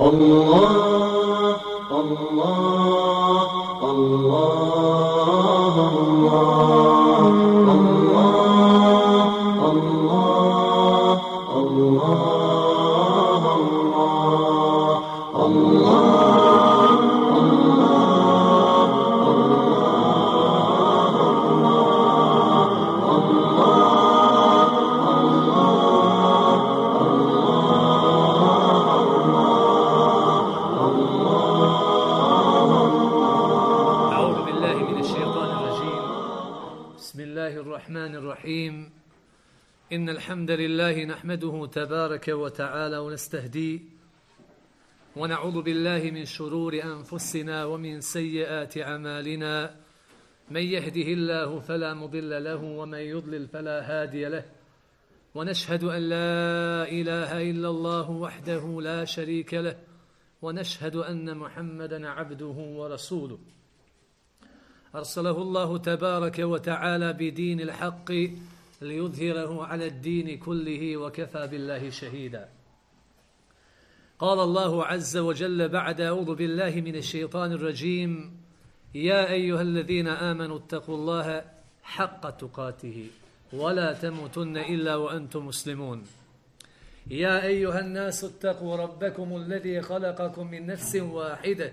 الله الله الله الله. الحمد لله نحمده تبارك وتعالى ونستهديه ونعوذ بالله من شرور أنفسنا ومن سيئات أعمالنا. من يهده الله فلا مضل له ومن يضلل فلا هادي له. ونشهد أن لا إله إلا الله وحده لا شريك له. ونشهد أن محمدا عبده ورسوله. أرسله الله تبارك وتعالى بدين الحق ليظهره على الدين كله وكفى بالله شهيدا. قال الله عز وجل بعد أعوذ بالله من الشيطان الرجيم. يا أيها الذين آمنوا اتقوا الله حق تقاته ولا تموتن إلا وأنتم مسلمون. يا أيها الناس اتقوا ربكم الذي خلقكم من نفس واحدة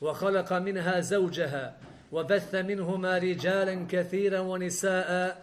وخلق منها زوجها وبث منهما رجالا كثيرا ونساء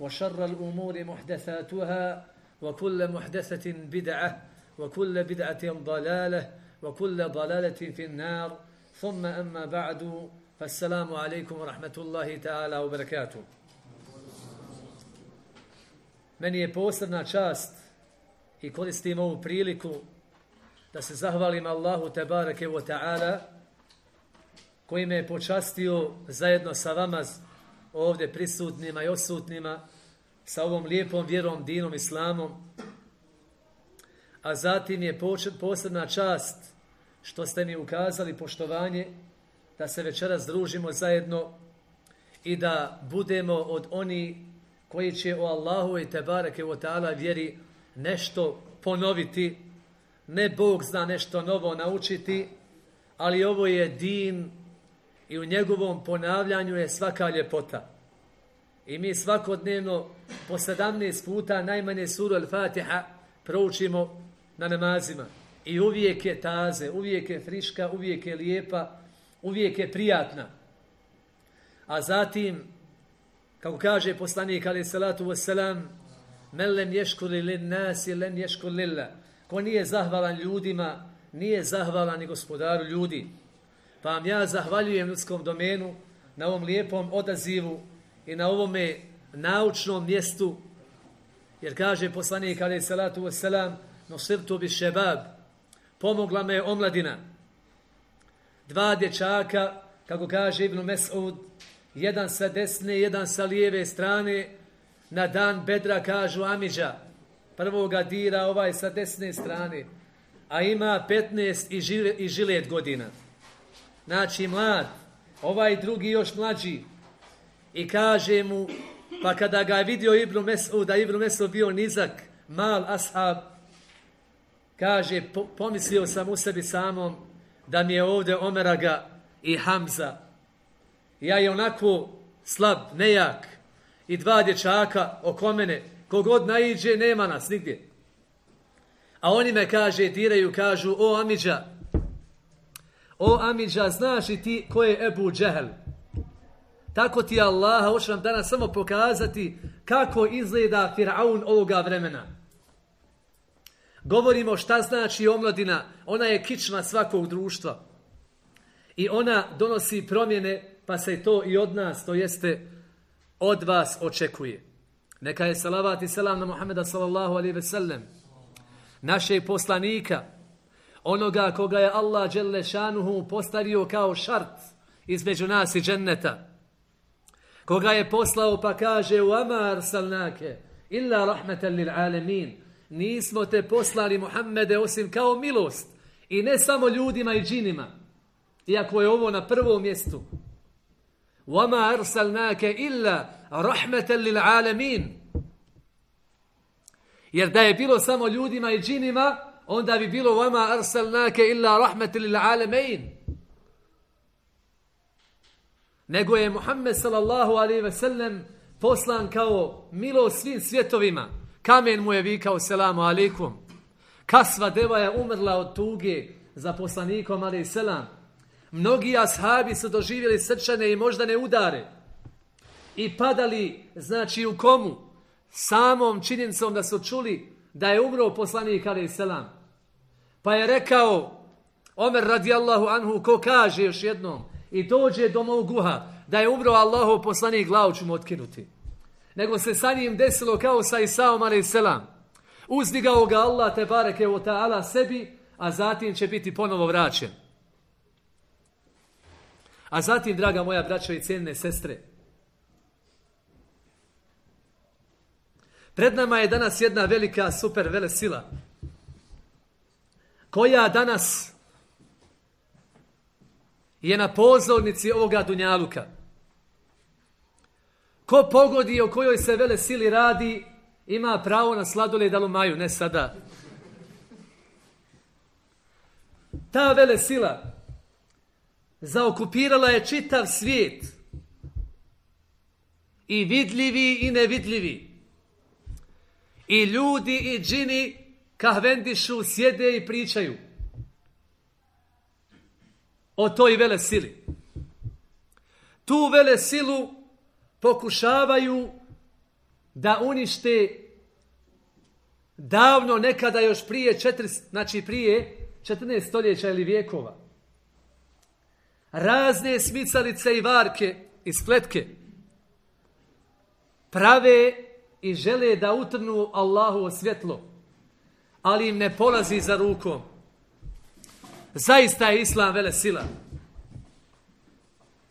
وشر الأمور محدثاتها وكل محدثة بدعة وكل بدعة ضلالة وكل ضلالة في النار ثم أما بعد فالسلام عليكم ورحمة الله تعالى وبركاته Meni je posebna čast i koristim ovu priliku da se zahvalim Allahu Tebareke wa ta'ala koji me je počastio zajedno sa vama ovdje prisutnima i osutnima sa ovom lijepom vjerom, dinom, islamom. A zatim je posebna čast što ste mi ukazali poštovanje da se večeras družimo zajedno i da budemo od oni koji će o Allahu i Tebareke wa ta'ala vjeri nešto ponoviti, ne Bog zna nešto novo naučiti, ali ovo je din i u njegovom ponavljanju je svaka ljepota. I mi svakodnevno po 17 puta najmanje suru Al-Fatiha proučimo na namazima. I uvijek je taze, uvijek je friška, uvijek je lijepa, uvijek je prijatna. A zatim, kako kaže poslanik alaih salatu wasalam, men lem ješkuli lin nasi, len ješkul lillah. Ko nije zahvalan ljudima, nije zahvalan i gospodaru ljudi. Pa vam ja zahvaljujem ljudskom domenu na ovom lijepom odazivu i na ovome naučnom mjestu, jer kaže poslanik alaih salatu wasalam, no srtu bi šebab, pomogla me omladina. Dva dječaka, kako kaže Ibn Mes'ud, jedan sa desne, jedan sa lijeve strane, na dan bedra kažu Amidža, prvoga dira ovaj sa desne strane, a ima 15 i, žile, i žilet godina. Znači mlad, ovaj drugi još mlađi, i kaže mu, pa kada ga je vidio Ibn Mes'ud, da Ibn Mes'ud bio nizak, mal ashab, kaže, po, pomislio sam u sebi samom, da mi je ovdje Omeraga i Hamza. Ja je onako slab, nejak i dva dječaka oko mene. Kogod naiđe, nema nas nigdje. A oni me kaže, diraju, kažu, o Amidža, o Amidža, znaš li ti ko je Ebu Džehel? Tako ti Allaha, hoću nam danas samo pokazati kako izgleda Firaun ovoga vremena. Govorimo šta znači omladina, ona je kičma svakog društva. I ona donosi promjene, pa se to i od nas, to jeste od vas očekuje. Neka je salavat i selam na Muhammeda sallallahu alaihi ve sellem, našeg poslanika, Onoga koga je Allah Đelešanuhu postavio kao šart između nas i dženneta. Koga je poslao pa kaže u amar salnake illa rahmetan lil alemin. Nismo te poslali Muhammede osim kao milost. I ne samo ljudima i džinima. Iako je ovo na prvom mjestu. وَمَا أَرْسَلْنَاكَ إِلَّا رَحْمَةً لِلْعَالَمِينَ Jer da je bilo samo ljudima i džinima, onda bi bilo vama arsalnake illa rahmeti lil. Nego je Muhammed sallallahu alaihi ve sellem poslan kao milo svim svjetovima. Kamen mu je vikao selamu alaikum. Kasva deva je umrla od tuge za poslanikom alaihi selam. Mnogi ashabi su doživjeli srčane i moždane udare. I padali, znači u komu? Samom činjenicom da su čuli da je umro poslanik alaih selam. Pa je rekao Omer radijallahu anhu ko kaže još jednom i dođe do mog guha da je umro Allahov poslanik glavu ću mu otkinuti. Nego se sa njim desilo kao sa Isaom alaih selam. Uzdigao ga Allah te bareke o ta'ala sebi, a zatim će biti ponovo vraćen. A zatim, draga moja braćo i cijene sestre, pred nama je danas jedna velika super vele sila, koja danas je na pozornici ovoga Dunjaluka. Ko pogodi o kojoj se vele sili radi, ima pravo na sladoled alumaju, ne sada. Ta vele sila zaokupirala je čitav svijet. I vidljivi i nevidljivi. I ljudi i džini kahvendišu, sjede i pričaju. O toj vele sili. Tu vele silu pokušavaju da unište davno nekada još prije četiri, znači prije 14 stoljeća ili vijekova razne smicalice i varke i spletke prave i žele da utrnu Allahu svjetlo, ali im ne polazi za rukom. Zaista je Islam vele sila.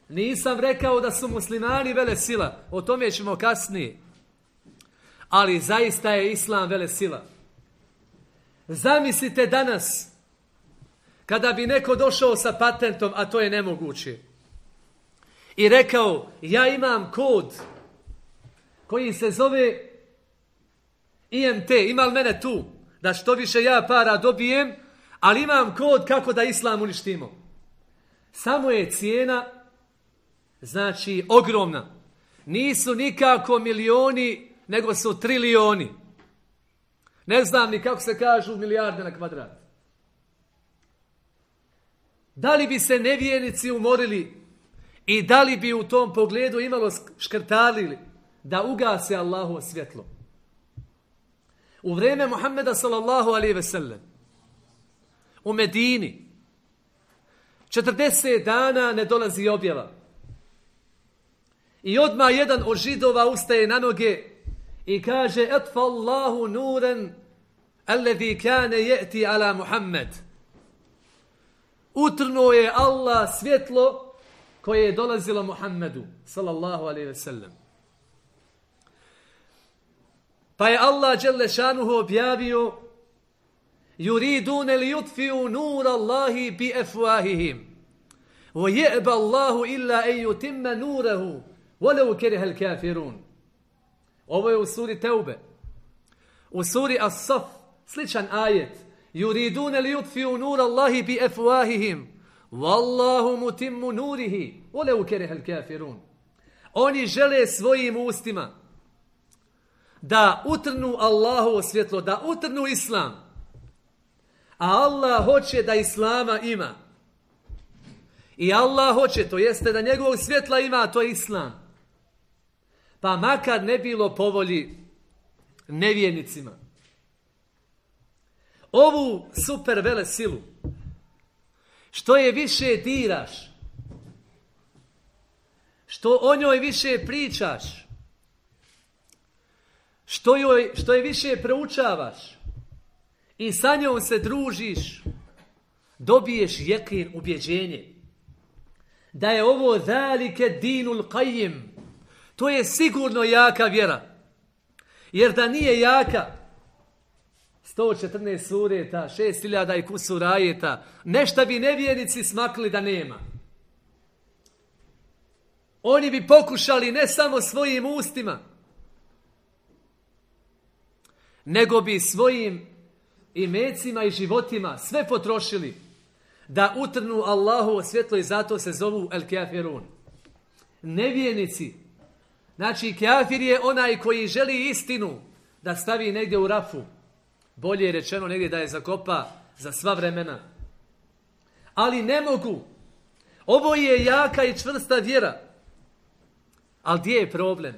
Nisam rekao da su muslimani vele sila, o tome ćemo kasnije. Ali zaista je Islam vele sila. Zamislite danas kada bi neko došao sa patentom, a to je nemoguće, i rekao, ja imam kod koji se zove IMT, ima li mene tu, da što više ja para dobijem, ali imam kod kako da islam uništimo. Samo je cijena, znači, ogromna. Nisu nikako milioni, nego su trilioni. Ne znam ni kako se kažu milijarde na kvadrat. Da li bi se nevijenici umorili i da li bi u tom pogledu imalo škrtalili da ugase Allahu svjetlo? U vrijeme Muhammeda sallallahu alaihi ve sellem u Medini 40 dana ne dolazi objava. I odma jedan od židova ustaje na noge i kaže etfa Allahu nuren alladhi kane je'ti ala Muhammed utrnuo je Allah svjetlo koje je dolazilo Muhammedu sallallahu alaihi ve sellem. Pa je Allah dželle šanuhu objavio yuridune li yutfiu nur Allahi bi afwahihim wa ya'ba Allahu illa an yutimma nurahu walau kariha al-kafirun. Ovo je u suri Teube. U suri As-Saf sličan ajet yuriduna li yutfi'u nur Allahi bi afwahihim wallahu mutimmu nurihi walau kariha al-kafirun oni žele svojim ustima da utrnu Allahu svjetlo da utrnu islam. A Allah hoće da islama ima. I Allah hoće to jeste da njegovog svjetla ima to je islam. Pa makar ne bilo povolji nevjernicima. Ovu super vele silu, što je više diraš, što o njoj više pričaš, što, joj, što je više proučavaš i sa njom se družiš, dobiješ jekin, ubjeđenje, da je ovo zalike dinul qajim, to je sigurno jaka vjera. Jer da nije jaka, 114 sureta, 6000 i kusur ajeta, nešta bi nevjernici smakli da nema. Oni bi pokušali ne samo svojim ustima, nego bi svojim imecima i životima sve potrošili da utrnu Allahu svjetlo i zato se zovu El Kafirun. Nevijenici. Znači, kafir je onaj koji želi istinu da stavi negdje u rafu. Bolje je rečeno negdje da je zakopa za sva vremena. Ali ne mogu. Ovo je jaka i čvrsta vjera. Ali gdje je problem?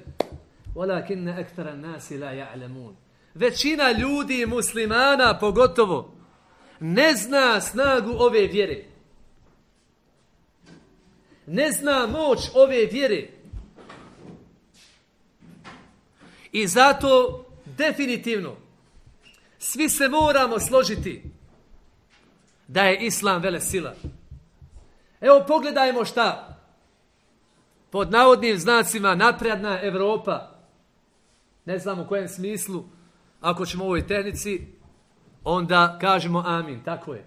Walakinne ektara nasi la ja'lemun. Većina ljudi, muslimana pogotovo, ne zna snagu ove vjere. Ne zna moć ove vjere. I zato definitivno svi se moramo složiti da je Islam vele sila. Evo pogledajmo šta pod navodnim znacima napredna Evropa ne znam u kojem smislu ako ćemo u ovoj tehnici onda kažemo amin, tako je.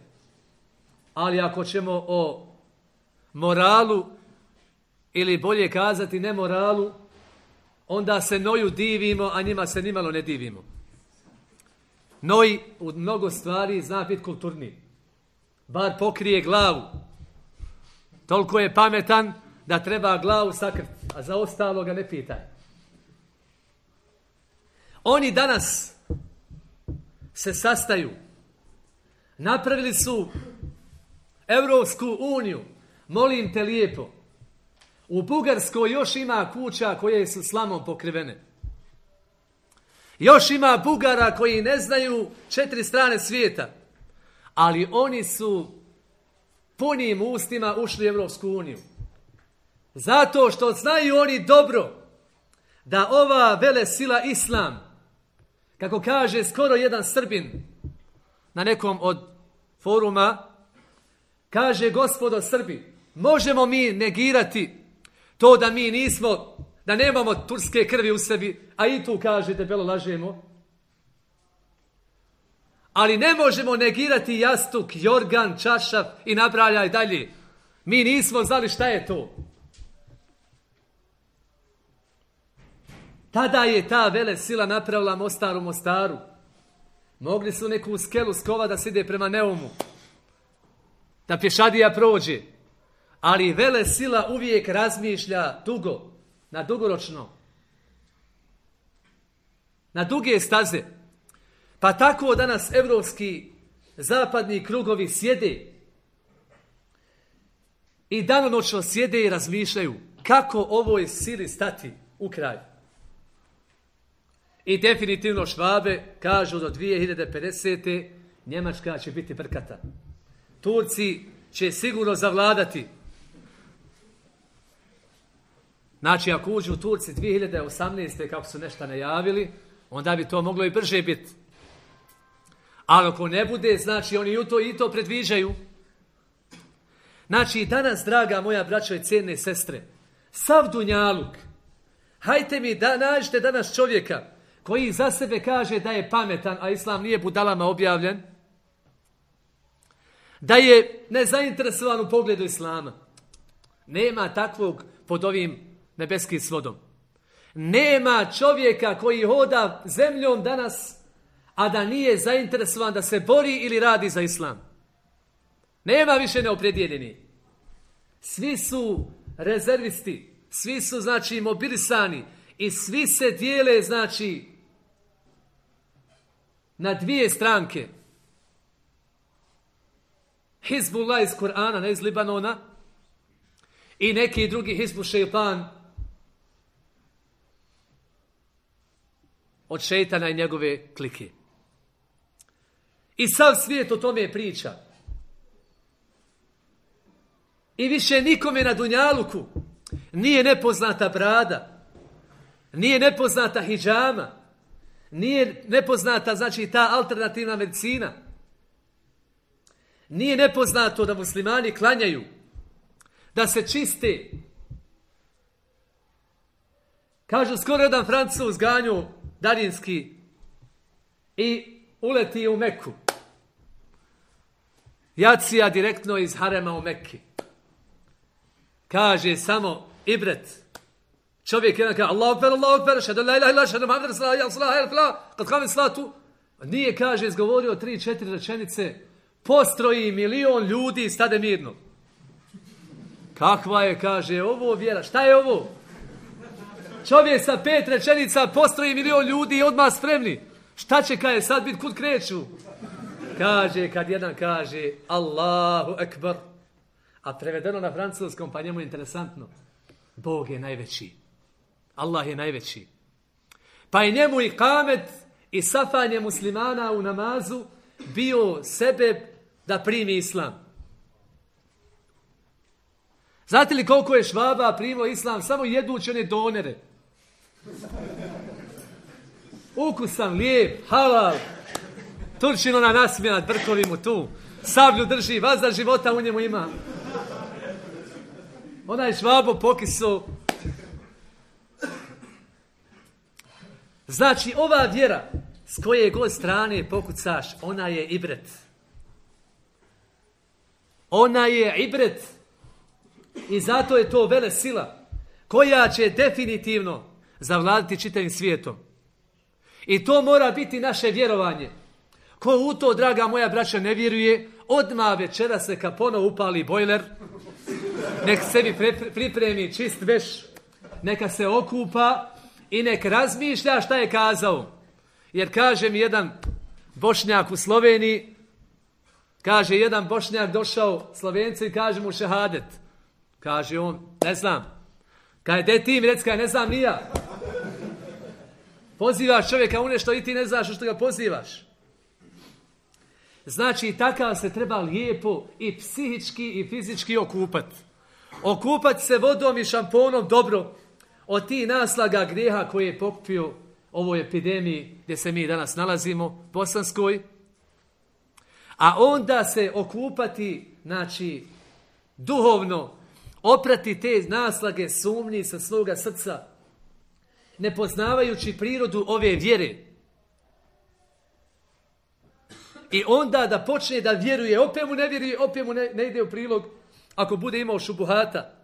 Ali ako ćemo o moralu, ili bolje kazati ne moralu, onda se noju divimo, a njima se nimalo ne divimo. Noji u mnogo stvari zna biti kulturni. Bar pokrije glavu. Toliko je pametan da treba glavu sakriti, a za ostalo ga ne pitaj. Oni danas se sastaju. Napravili su Evropsku uniju. Molim te lijepo. U Bugarskoj još ima kuća koje su slamom pokrivene. Još ima Bugara koji ne znaju četiri strane svijeta. Ali oni su punim ustima ušli u Evropsku uniju. Zato što znaju oni dobro da ova vele sila Islam kako kaže skoro jedan Srbin na nekom od foruma, kaže gospodo Srbi, možemo mi negirati to da mi nismo, da nemamo turske krvi u sebi, a i tu kaže debelo lažemo. Ali ne možemo negirati jastuk, jorgan, čašav i nabraljaj dalje. Mi nismo znali šta je to. Tada je ta vele sila napravila Mostaru Mostaru. Mogli su neku skelu skova da se ide prema Neumu. Da pješadija prođe. Ali vele sila uvijek razmišlja dugo. Na dugoročno. Na duge staze. Pa tako danas evropski zapadni krugovi sjede i danonočno sjede i razmišljaju kako ovoj sili stati u kraj. I definitivno švabe kažu do 2050. Njemačka će biti prkata. Turci će sigurno zavladati. Znači, ako uđu Turci 2018. kako su nešto najavili, onda bi to moglo i brže biti. Ali ako ne bude, znači oni i to, i to predviđaju. Znači, danas, draga moja braćo i cijene sestre, sav dunjaluk, hajte mi da nađete danas čovjeka koji za sebe kaže da je pametan, a islam nije budalama objavljen, da je nezainteresovan u pogledu islama. Nema takvog pod ovim nebeskim svodom. Nema čovjeka koji hoda zemljom danas, a da nije zainteresovan da se bori ili radi za islam. Nema više neopredijeljeni. Svi su rezervisti, svi su znači mobilisani i svi se dijele znači na dvije stranke. Hizbullah iz Kur'ana, ne iz Libanona, i neki drugi Hizbu šeitan od šeitana i njegove klike. I sav svijet o tome priča. I više nikome na Dunjaluku nije nepoznata brada, nije nepoznata hijjama, nije nepoznata, znači, ta alternativna medicina. Nije nepoznato da muslimani klanjaju, da se čiste. Kažu, skoro jedan francuz ganju daljinski i uleti u Meku. Jacija direktno iz Harema u Mekki. Kaže samo Ibret. Čovjek jedan kaže Allahu akbar, Allahu akbar, šadu la ilaha illa, sallallahu alaihi wa sallam, kad kame slatu. Nije, kaže, izgovorio tri, četiri rečenice, postroji milion ljudi i stade mirno. Kakva je, kaže, ovo vjera, šta je ovo? Čovjek sa pet rečenica postroji milion ljudi i odmah spremni. Šta će kaže sad biti, kud kreću? Kaže, kad jedan kaže Allahu ekbar, a prevedeno na francuskom, pa njemu je interesantno. Bog je najveći. Allah je najveći. Pa je njemu i kamet i safanje muslimana u namazu bio sebe da primi islam. Znate li koliko je švaba primio islam? Samo jedući one donere. Ukusan, lijep, halal. Turčin ona nasmijena, brkovi mu tu. Sablju drži, vazda života u njemu ima. Onaj švabo pokisu. Znači, ova vjera s koje god strane pokucaš, ona je ibret. Ona je ibret. I zato je to vele sila koja će definitivno zavladiti čitavim svijetom. I to mora biti naše vjerovanje. Ko u to, draga moja braća, ne vjeruje, odmah večera se kapono upali bojler, nek sebi pripremi čist veš, neka se okupa i nek razmišlja šta je kazao. Jer kaže mi jedan bošnjak u Sloveniji, kaže jedan bošnjak došao Slovenci i kaže mu šehadet. Kaže on, ne znam. Kaže, de ti mi ne znam ni ja. Pozivaš čovjeka u nešto i ti ne znaš što ga pozivaš. Znači, takav se treba lijepo i psihički i fizički okupati. Okupati se vodom i šamponom dobro od ti naslaga grijeha koje je pokupio ovoj epidemiji gdje se mi danas nalazimo, bosanskoj. A onda se okupati, znači, duhovno, oprati te naslage sumnji sa svoga srca, ne poznavajući prirodu ove vjere. I onda da počne da vjeruje, opet mu ne vjeruje, opet mu ne, ne ide u prilog, ako bude imao šubuhata,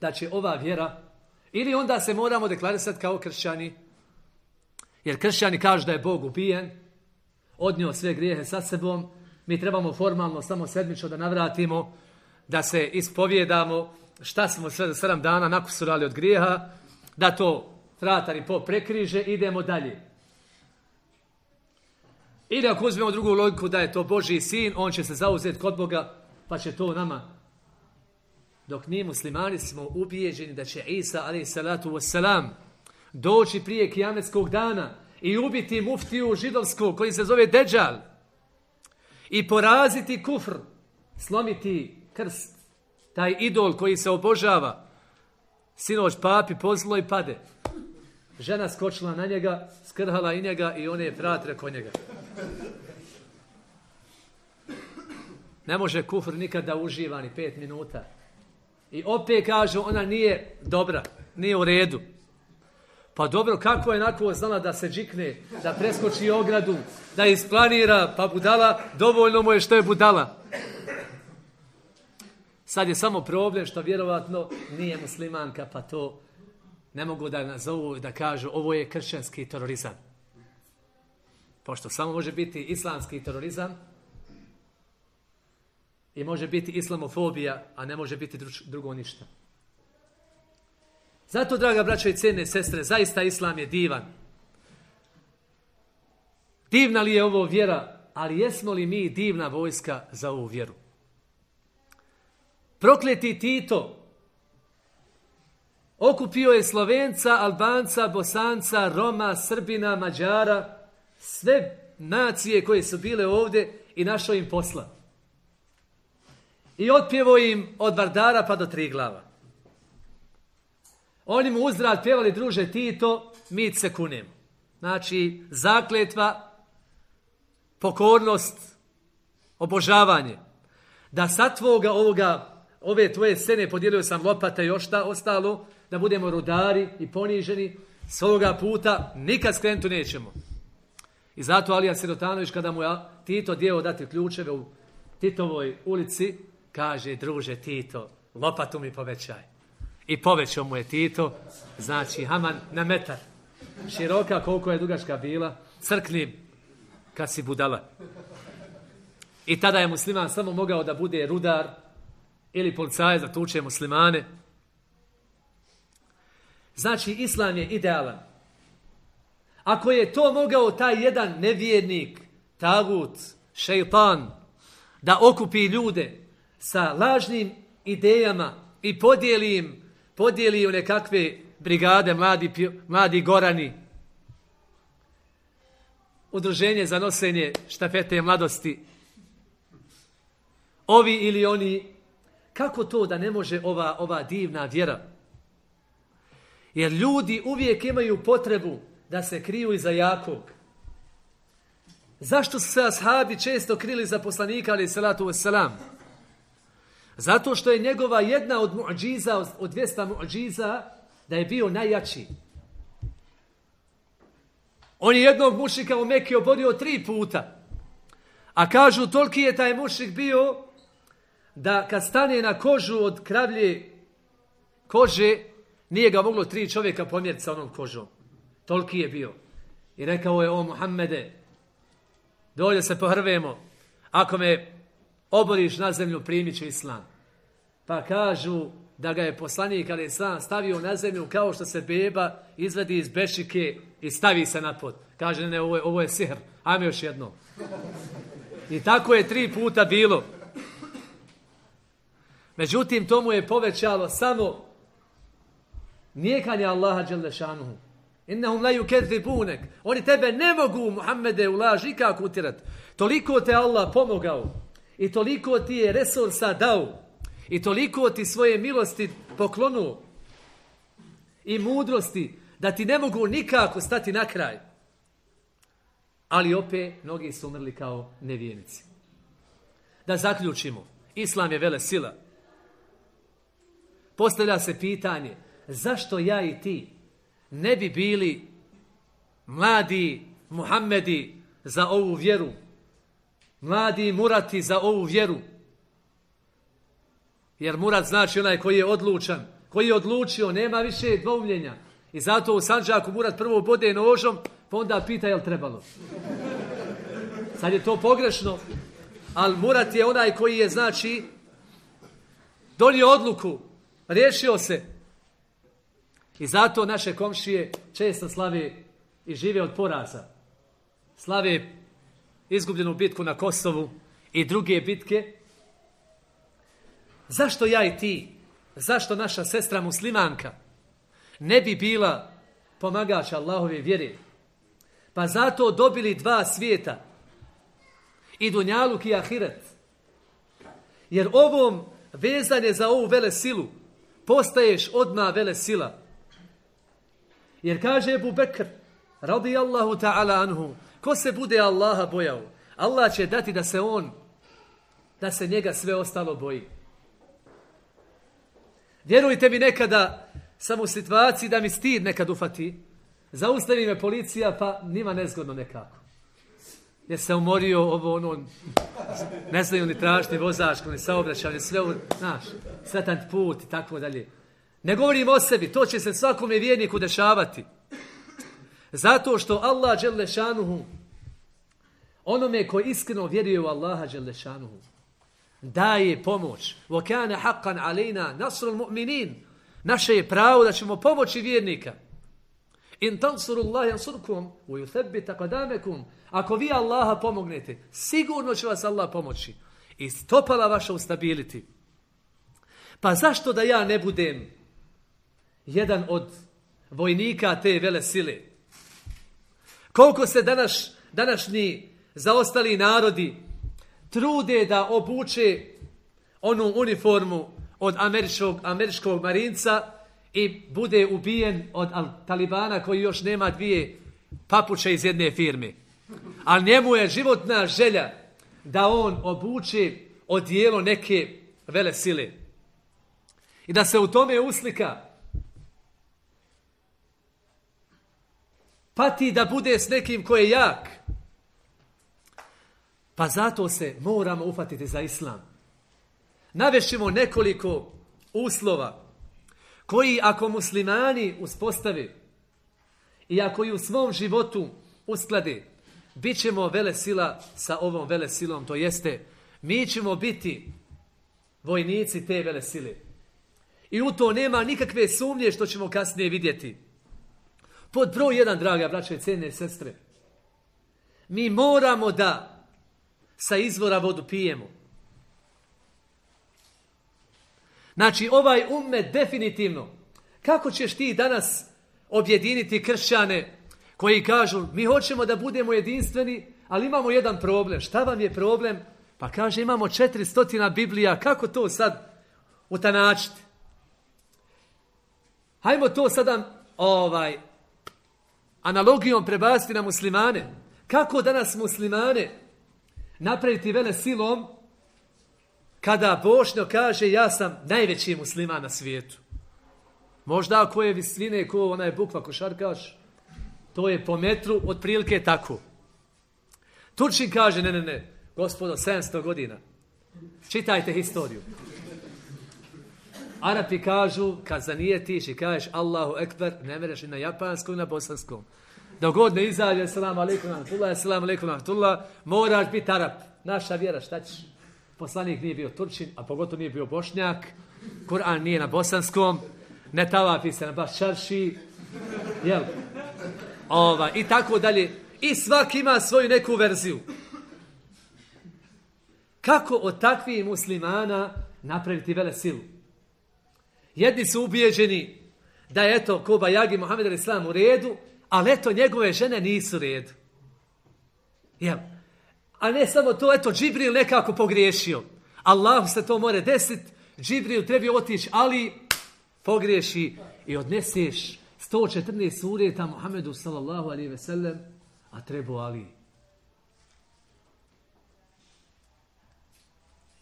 da će ova vjera, ili onda se moramo deklarisati kao kršćani, jer kršćani kažu da je Bog ubijen, odnio sve grijehe sa sebom, mi trebamo formalno samo sedmično da navratimo, da se ispovjedamo šta smo sve za sedam dana nakusurali od grijeha, da to fratar i po prekriže, idemo dalje. Ili ako uzmemo drugu logiku da je to Boži sin, on će se zauzeti kod Boga, pa će to nama. Dok mi muslimani smo ubijeđeni da će Isa, ali salatu wasalam, doći prije kijametskog dana i ubiti muftiju židovskog koji se zove Deđal i poraziti kufr, slomiti krst, taj idol koji se obožava, sinoć papi pozlo i pade. Žena skočila na njega, skrhala i njega i on je pratre kod njega. Ne može kufr nikad da uživa ni pet minuta. I opet kažu, ona nije dobra, nije u redu. Pa dobro, kako je nakon znala da se džikne, da preskoči ogradu, da isplanira, pa budala, dovoljno mu je što je budala. Sad je samo problem što vjerovatno nije muslimanka, pa to ne mogu da nazovu da kažu ovo je kršćanski terorizam. Pošto samo može biti islamski terorizam i može biti islamofobija, a ne može biti drugo ništa. Zato, draga braća i cijene sestre, zaista islam je divan. Divna li je ovo vjera, ali jesmo li mi divna vojska za ovu vjeru? Prokleti Tito okupio je Slovenca, Albanca, Bosanca, Roma, Srbina, Mađara, sve nacije koje su bile ovdje i našao im posla. I otpjevo im od Vardara pa do Triglava. Oni mu uzrad pjevali druže Tito, mi se kunemo. Znači, zakletva, pokornost, obožavanje. Da sa tvoga ovoga, ove tvoje scene podijelio sam lopata i šta ostalo, da budemo rudari i poniženi, s ovoga puta nikad skrenuti nećemo. I zato Alija Sirotanović kada mu je Tito djeo dati ključeve u Titovoj ulici, kaže, druže Tito, lopatu mi povećaj. I povećao mu je Tito, znači Haman na metar. Široka koliko je dugačka bila, crkni kad si budala. I tada je musliman samo mogao da bude rudar ili policajac da tuče muslimane. Znači, islam je idealan. Ako je to mogao taj jedan nevjernik, tagut, šeitan, da okupi ljude sa lažnim idejama i podijeli im, podijeli u nekakve brigade, mladi, mladi gorani, udruženje za nosenje štafete mladosti, ovi ili oni, kako to da ne može ova, ova divna vjera? Jer ljudi uvijek imaju potrebu da se kriju iza jakog. Zašto su se ashabi često krili za poslanika, ali salatu wasalam? Zato što je njegova jedna od muđiza, od 200 muđiza, da je bio najjači. On je jednog mušika u Mekki oborio tri puta. A kažu, toliki je taj mušik bio da kad stane na kožu od kravlje kože, nije ga moglo tri čovjeka pomjeriti sa onom kožom. Toliki je bio. I rekao je, o Muhammede, dolje se pohrvemo. Ako me oboriš na zemlju, primit ću islam. Pa kažu da ga je poslanik, ali sam stavio na zemlju kao što se beba izvedi iz bešike i stavi se na pod. Kaže, ne, ovo je, ovo je sihr. Ajme još jedno. I tako je tri puta bilo. Međutim, to mu je povećalo samo nijekanje Allaha Đelešanuhu. Innahum la yukedzibunek. Oni tebe ne mogu, Muhammede, u laž ikako. Toliko te Allah pomogao i toliko ti je resursa dao i toliko ti svoje milosti poklonuo i mudrosti da ti ne mogu nikako stati na kraj. Ali opet mnogi su umrli kao nevijenici. Da zaključimo. Islam je vele sila. Postavlja se pitanje zašto ja i ti ne bi bili mladi Muhammedi za ovu vjeru. Mladi Murati za ovu vjeru. Jer Murat znači onaj koji je odlučan, koji je odlučio, nema više dvoumljenja. I zato u Sanđaku Murat prvo bode nožom, pa onda pita je li trebalo. Sad je to pogrešno, ali Murat je onaj koji je, znači, donio odluku, riješio se. I zato naše komšije često slave i žive od poraza. Slave izgubljenu bitku na Kosovu i druge bitke. Zašto ja i ti, zašto naša sestra muslimanka ne bi bila pomagač Allahove vjere? Pa zato dobili dva svijeta. I Dunjaluk i Ahiret. Jer ovom vezanje za ovu vele silu postaješ odma vele sila. Jer kaže Ebu Bekr, radijallahu ta'ala anhu, ko se bude Allaha bojao, Allah će dati da se on, da se njega sve ostalo boji. Vjerujte mi nekada, sam u situaciji da mi stid nekad ufati, zaustavi me policija, pa nima nezgodno nekako. Jer se umorio ovo, ono, ne znaju ni tražiti vozačku, ni saobraćanje, sve, znaš, svetan put i tako dalje. Ne govorim o sebi, to će se svakome vjerniku dešavati. Zato što Allah Đelešanuhu, onome koji iskreno vjeruje u Allaha Đelešanuhu, daje pomoć. وَكَانَ حَقًّا عَلَيْنَا نَصْرُ الْمُؤْمِنِينَ Naše je pravo da ćemo pomoći vjernika. In tansuru Allah yansurkum wa yuthabbit qadamakum. Ako vi Allaha pomognete, sigurno će vas Allah pomoći i stopala vaša ustabiliti. Pa zašto da ja ne budem jedan od vojnika te vele sile. Koliko se danas, današnji zaostali narodi trude da obuče onu uniformu od američkog, američkog marinca i bude ubijen od talibana koji još nema dvije papuče iz jedne firme. Ali njemu je životna želja da on obuče odijelo neke vele sile. I da se u tome uslika. Pati da bude s nekim ko je jak. Pa zato se moramo ufatiti za islam. Navešimo nekoliko uslova koji ako muslimani uspostavi i ako i u svom životu usklade, bit ćemo vele sila sa ovom vele silom, to jeste mi ćemo biti vojnici te vele sile. I u to nema nikakve sumnje što ćemo kasnije vidjeti. Pod broj jedan, draga braće i cijene sestre, mi moramo da sa izvora vodu pijemo. Znači, ovaj umet definitivno, kako ćeš ti danas objediniti kršćane koji kažu, mi hoćemo da budemo jedinstveni, ali imamo jedan problem. Šta vam je problem? Pa kaže, imamo 400 Biblija, kako to sad utanačiti? Hajmo to sada ovaj, analogijom prebaciti na muslimane. Kako danas muslimane napraviti vele silom kada Bošnjo kaže ja sam najveći musliman na svijetu. Možda ako je visline ko je bukva košarkaš, to je po metru otprilike tako. Turčin kaže ne, ne, ne, gospodo, 700 godina. Čitajte historiju. Arapi kažu, kad zanijetiš i kažeš Allahu Ekber, ne mereš ni na japanskom ni na bosanskom. Dok god ne izađe, salam alaikum, alaikum, salam alaikum, alaikum, moraš biti Arap. Naša vjera, šta ćeš? Poslanik nije bio Turčin, a pogotovo nije bio Bošnjak. Kur'an nije na bosanskom. Ne tavapi se na baš čarši. Jel? Ova, I tako dalje. I svaki ima svoju neku verziju. Kako od takvih muslimana napraviti vele silu? Jedni su ubijeđeni da je eto Koba Jagi Mohamed al-Islam u redu, ali eto njegove žene nisu u redu. Jel? A ne samo to, eto Džibril nekako pogriješio. Allah se to more desit, Džibril treba otići, ali pogriješi i odneseš 114 sureta Muhammedu sallallahu alaihi ve sellem, a treba Ali.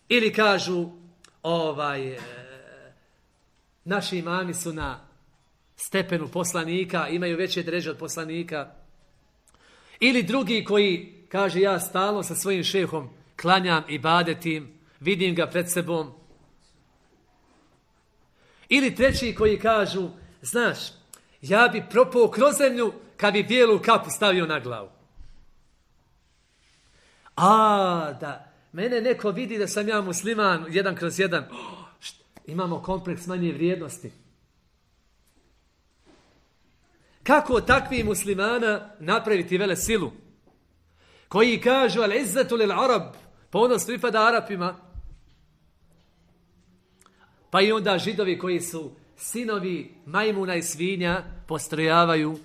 Ili kažu, ovaj, naši imami su na stepenu poslanika, imaju veće dreže od poslanika. Ili drugi koji, kaže ja stalno sa svojim šehom klanjam i badetim, vidim ga pred sebom. Ili treći koji kažu, znaš, ja bi propao kroz zemlju kad bi bijelu kapu stavio na glavu. A, da, mene neko vidi da sam ja musliman, jedan kroz jedan, imamo kompleks manje vrijednosti. Kako takvi muslimana napraviti vele silu? Koji kažu, al izzatu lil arab, ponos pripada Arapima. Pa i onda židovi koji su sinovi majmuna i svinja postrojavaju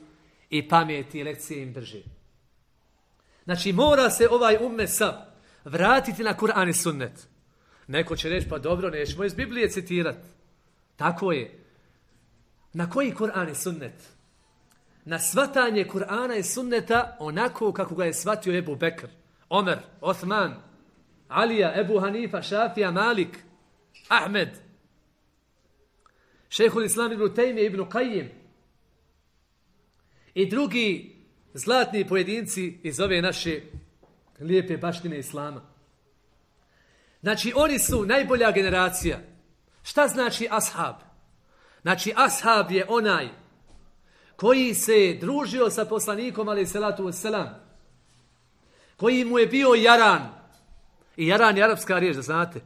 i pameti i lekcije im drži. Znači, mora se ovaj umme sav vratiti na Kur'an i sunnet. Neko će reći, pa dobro, nećemo iz Biblije citirati. Tako je. Na koji Kur'an i sunnet? Na svatanje Kur'ana i sunneta onako kako ga je shvatio Ebu Bekr, Omer, Osman, Alija, Ebu Hanifa, Šafija, Malik, Ahmed, Šehul Islam ibn Tejmije ibn Qajim i drugi zlatni pojedinci iz ove naše lijepe baštine Islama. Znači, oni su najbolja generacija. Šta znači ashab? Znači, ashab je onaj koji se družio sa poslanikom, ali salatu wasalam, koji mu je bio jaran. I jaran je arapska riječ, da znate.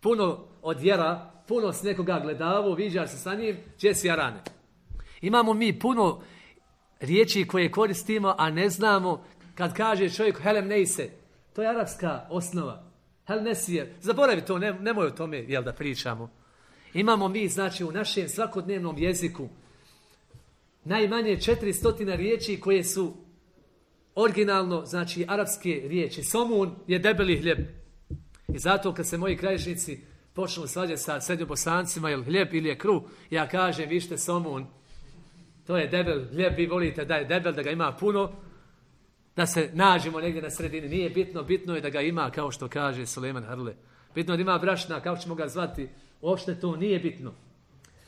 Puno od jera, puno s nekoga gledavo, viđaš se sa njim, gdje si jarane. Imamo mi puno riječi koje koristimo, a ne znamo kad kaže čovjek helem neise. To je arapska osnova. Hel nesije. Zaboravi to, ne, nemoj o tome jel, da pričamo. Imamo mi, znači, u našem svakodnevnom jeziku najmanje 400 riječi koje su originalno, znači, arapske riječi. Somun je debeli hljeb. I zato kad se moji krajišnici počnu svađati sa srednjobosancima, ili hljeb ili je kru, ja kažem, vište somun, to je debel hljeb, vi volite da je debel, da ga ima puno, da se nađemo negdje na sredini. Nije bitno, bitno je da ga ima, kao što kaže Suleman Harle. Bitno je da ima brašna, kako ćemo ga zvati. Uopšte to nije bitno.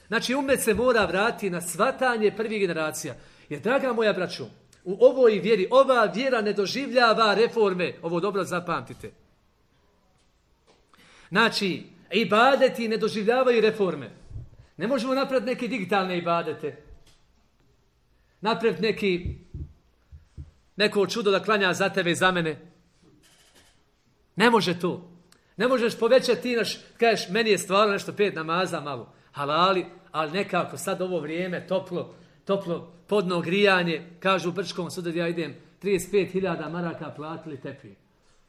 Znači, umet se mora vratiti na svatanje prvih generacija. Jer, draga moja braću, u ovoj vjeri, ova vjera ne doživljava reforme. Ovo dobro zapamtite. Znači, ibadeti ne doživljavaju reforme. Ne možemo napraviti neke digitalne ibadete. Napraviti neki neko čudo da klanja za tebe i za mene. Ne može to. Ne možeš povećati ti naš, kažeš, meni je stvarno nešto pet namaza malo. Halali, ali nekako sad ovo vrijeme, toplo, toplo, podno grijanje, kažu u Brčkom sudu ja idem 35.000 maraka platili tepi.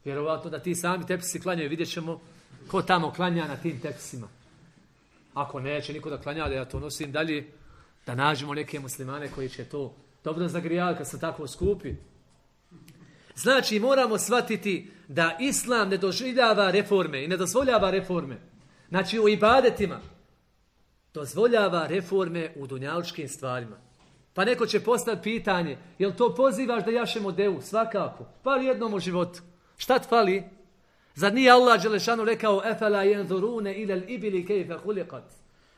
Vjerovatno da ti sami tepisi klanjaju, vidjet ćemo ko tamo klanja na tim tepisima. Ako neće niko da klanja, da ja to nosim dalje, da nađemo neke muslimane koji će to dobro zagrijati kad su tako skupi. Znači, moramo shvatiti da Islam ne doživljava reforme i ne dozvoljava reforme. Znači, u ibadetima dozvoljava reforme u dunjalučkim stvarima. Pa neko će postati pitanje, jel to pozivaš da jašemo devu? Svakako. Pa jednom u životu. Šta ti fali? Zar nije Allah Đelešanu rekao Efela jenzurune ilal ibili kejfe hulikat?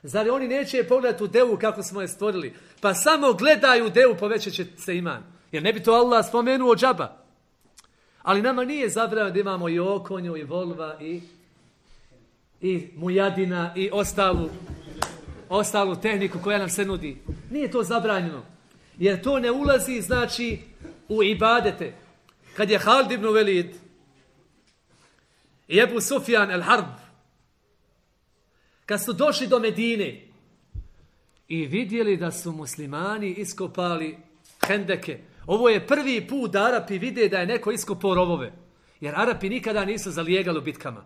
Zar oni neće pogledati u devu kako smo je stvorili? Pa samo gledaju devu, povećat će se iman. Jer ne bi to Allah spomenuo džaba. Ali nama nije zabranjeno da imamo i okonju, i volva, i, i mujadina, i ostalu, ostalu tehniku koja nam se nudi. Nije to zabranjeno. Jer to ne ulazi, znači, u ibadete. Kad je Halid ibn Velid i Ebu Sufjan el Harb, kad su došli do Medine i vidjeli da su muslimani iskopali hendeke, ovo je prvi put da Arapi vide da je neko iskopao rovove. Jer Arapi nikada nisu zalijegali u bitkama.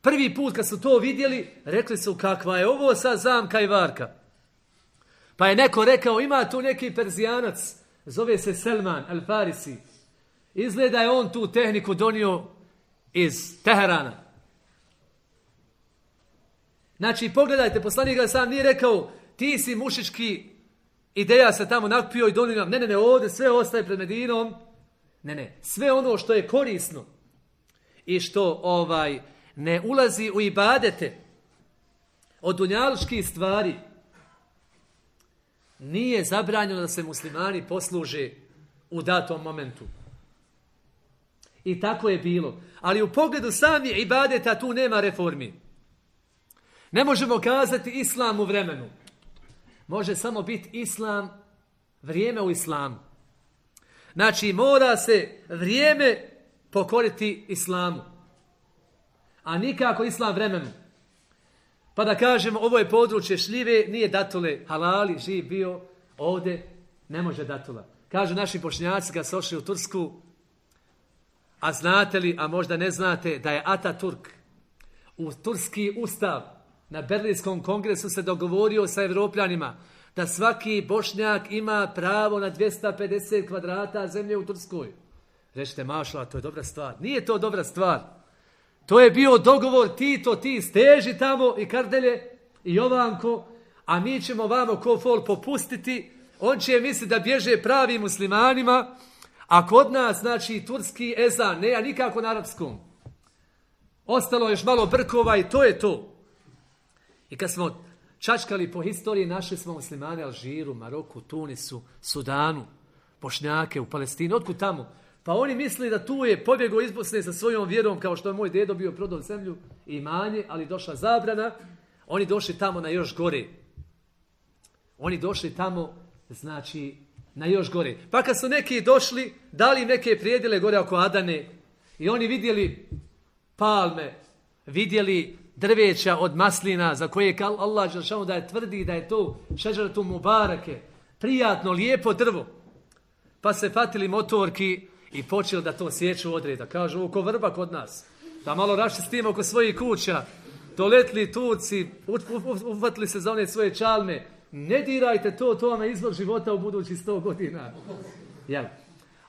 Prvi put kad su to vidjeli, rekli su kakva je ovo sa zamka i varka. Pa je neko rekao, ima tu neki perzijanac, zove se Selman al Farisi. Izgleda je on tu tehniku donio iz Teherana. Znači, pogledajte, poslanik sam nije rekao, ti si mušički ideja se tamo napio i donio nam, ne, ne, ne, ovdje sve ostaje pred Medinom. Ne, ne, sve ono što je korisno i što ovaj ne ulazi u ibadete od dunjaluških stvari, nije zabranjeno da se muslimani posluže u datom momentu. I tako je bilo. Ali u pogledu sami ibadeta tu nema reformi. Ne možemo kazati islam u vremenu može samo biti islam, vrijeme u islamu. Znači, mora se vrijeme pokoriti islamu. A nikako islam vremenu. Pa da kažemo, ovo je područje šljive, nije datule halali, živ bio, ovdje ne može datula. Kažu naši pošnjaci kad su u Tursku, a znate li, a možda ne znate, da je Ataturk u turski ustav na Berlinskom kongresu se dogovorio sa evropljanima da svaki bošnjak ima pravo na 250 kvadrata zemlje u Turskoj. Rečite, mašla, to je dobra stvar. Nije to dobra stvar. To je bio dogovor ti to ti steži tamo i Kardelje i Jovanko, a mi ćemo vamo ko fol popustiti. On će misliti da bježe pravi muslimanima, a kod nas, znači, turski ezan, ne, a nikako na arapskom. Ostalo još malo brkova i to je to. I kad smo čačkali po historiji, našli smo muslimane Alžiru, Maroku, Tunisu, Sudanu, Bošnjake u Palestini, otkud tamo? Pa oni misli da tu je pobjegao iz Bosne sa svojom vjerom, kao što je moj dedo bio prodao zemlju i manje, ali došla zabrana. Oni došli tamo na još gore. Oni došli tamo, znači, na još gore. Pa kad su neki došli, dali neke prijedile gore oko Adane i oni vidjeli palme, vidjeli drveća od maslina za koje je Allah želšao da je tvrdi da je to šeđaratu mubarake, prijatno, lijepo drvo. Pa se patili motorki i počeli da to sjeću odreda. Kažu, oko vrba kod nas. Da malo raščistimo oko svojih kuća. Doletli tuci, ufatili se za one svoje čalme. Ne dirajte to, to vam je izvor života u budući sto godina. Jel?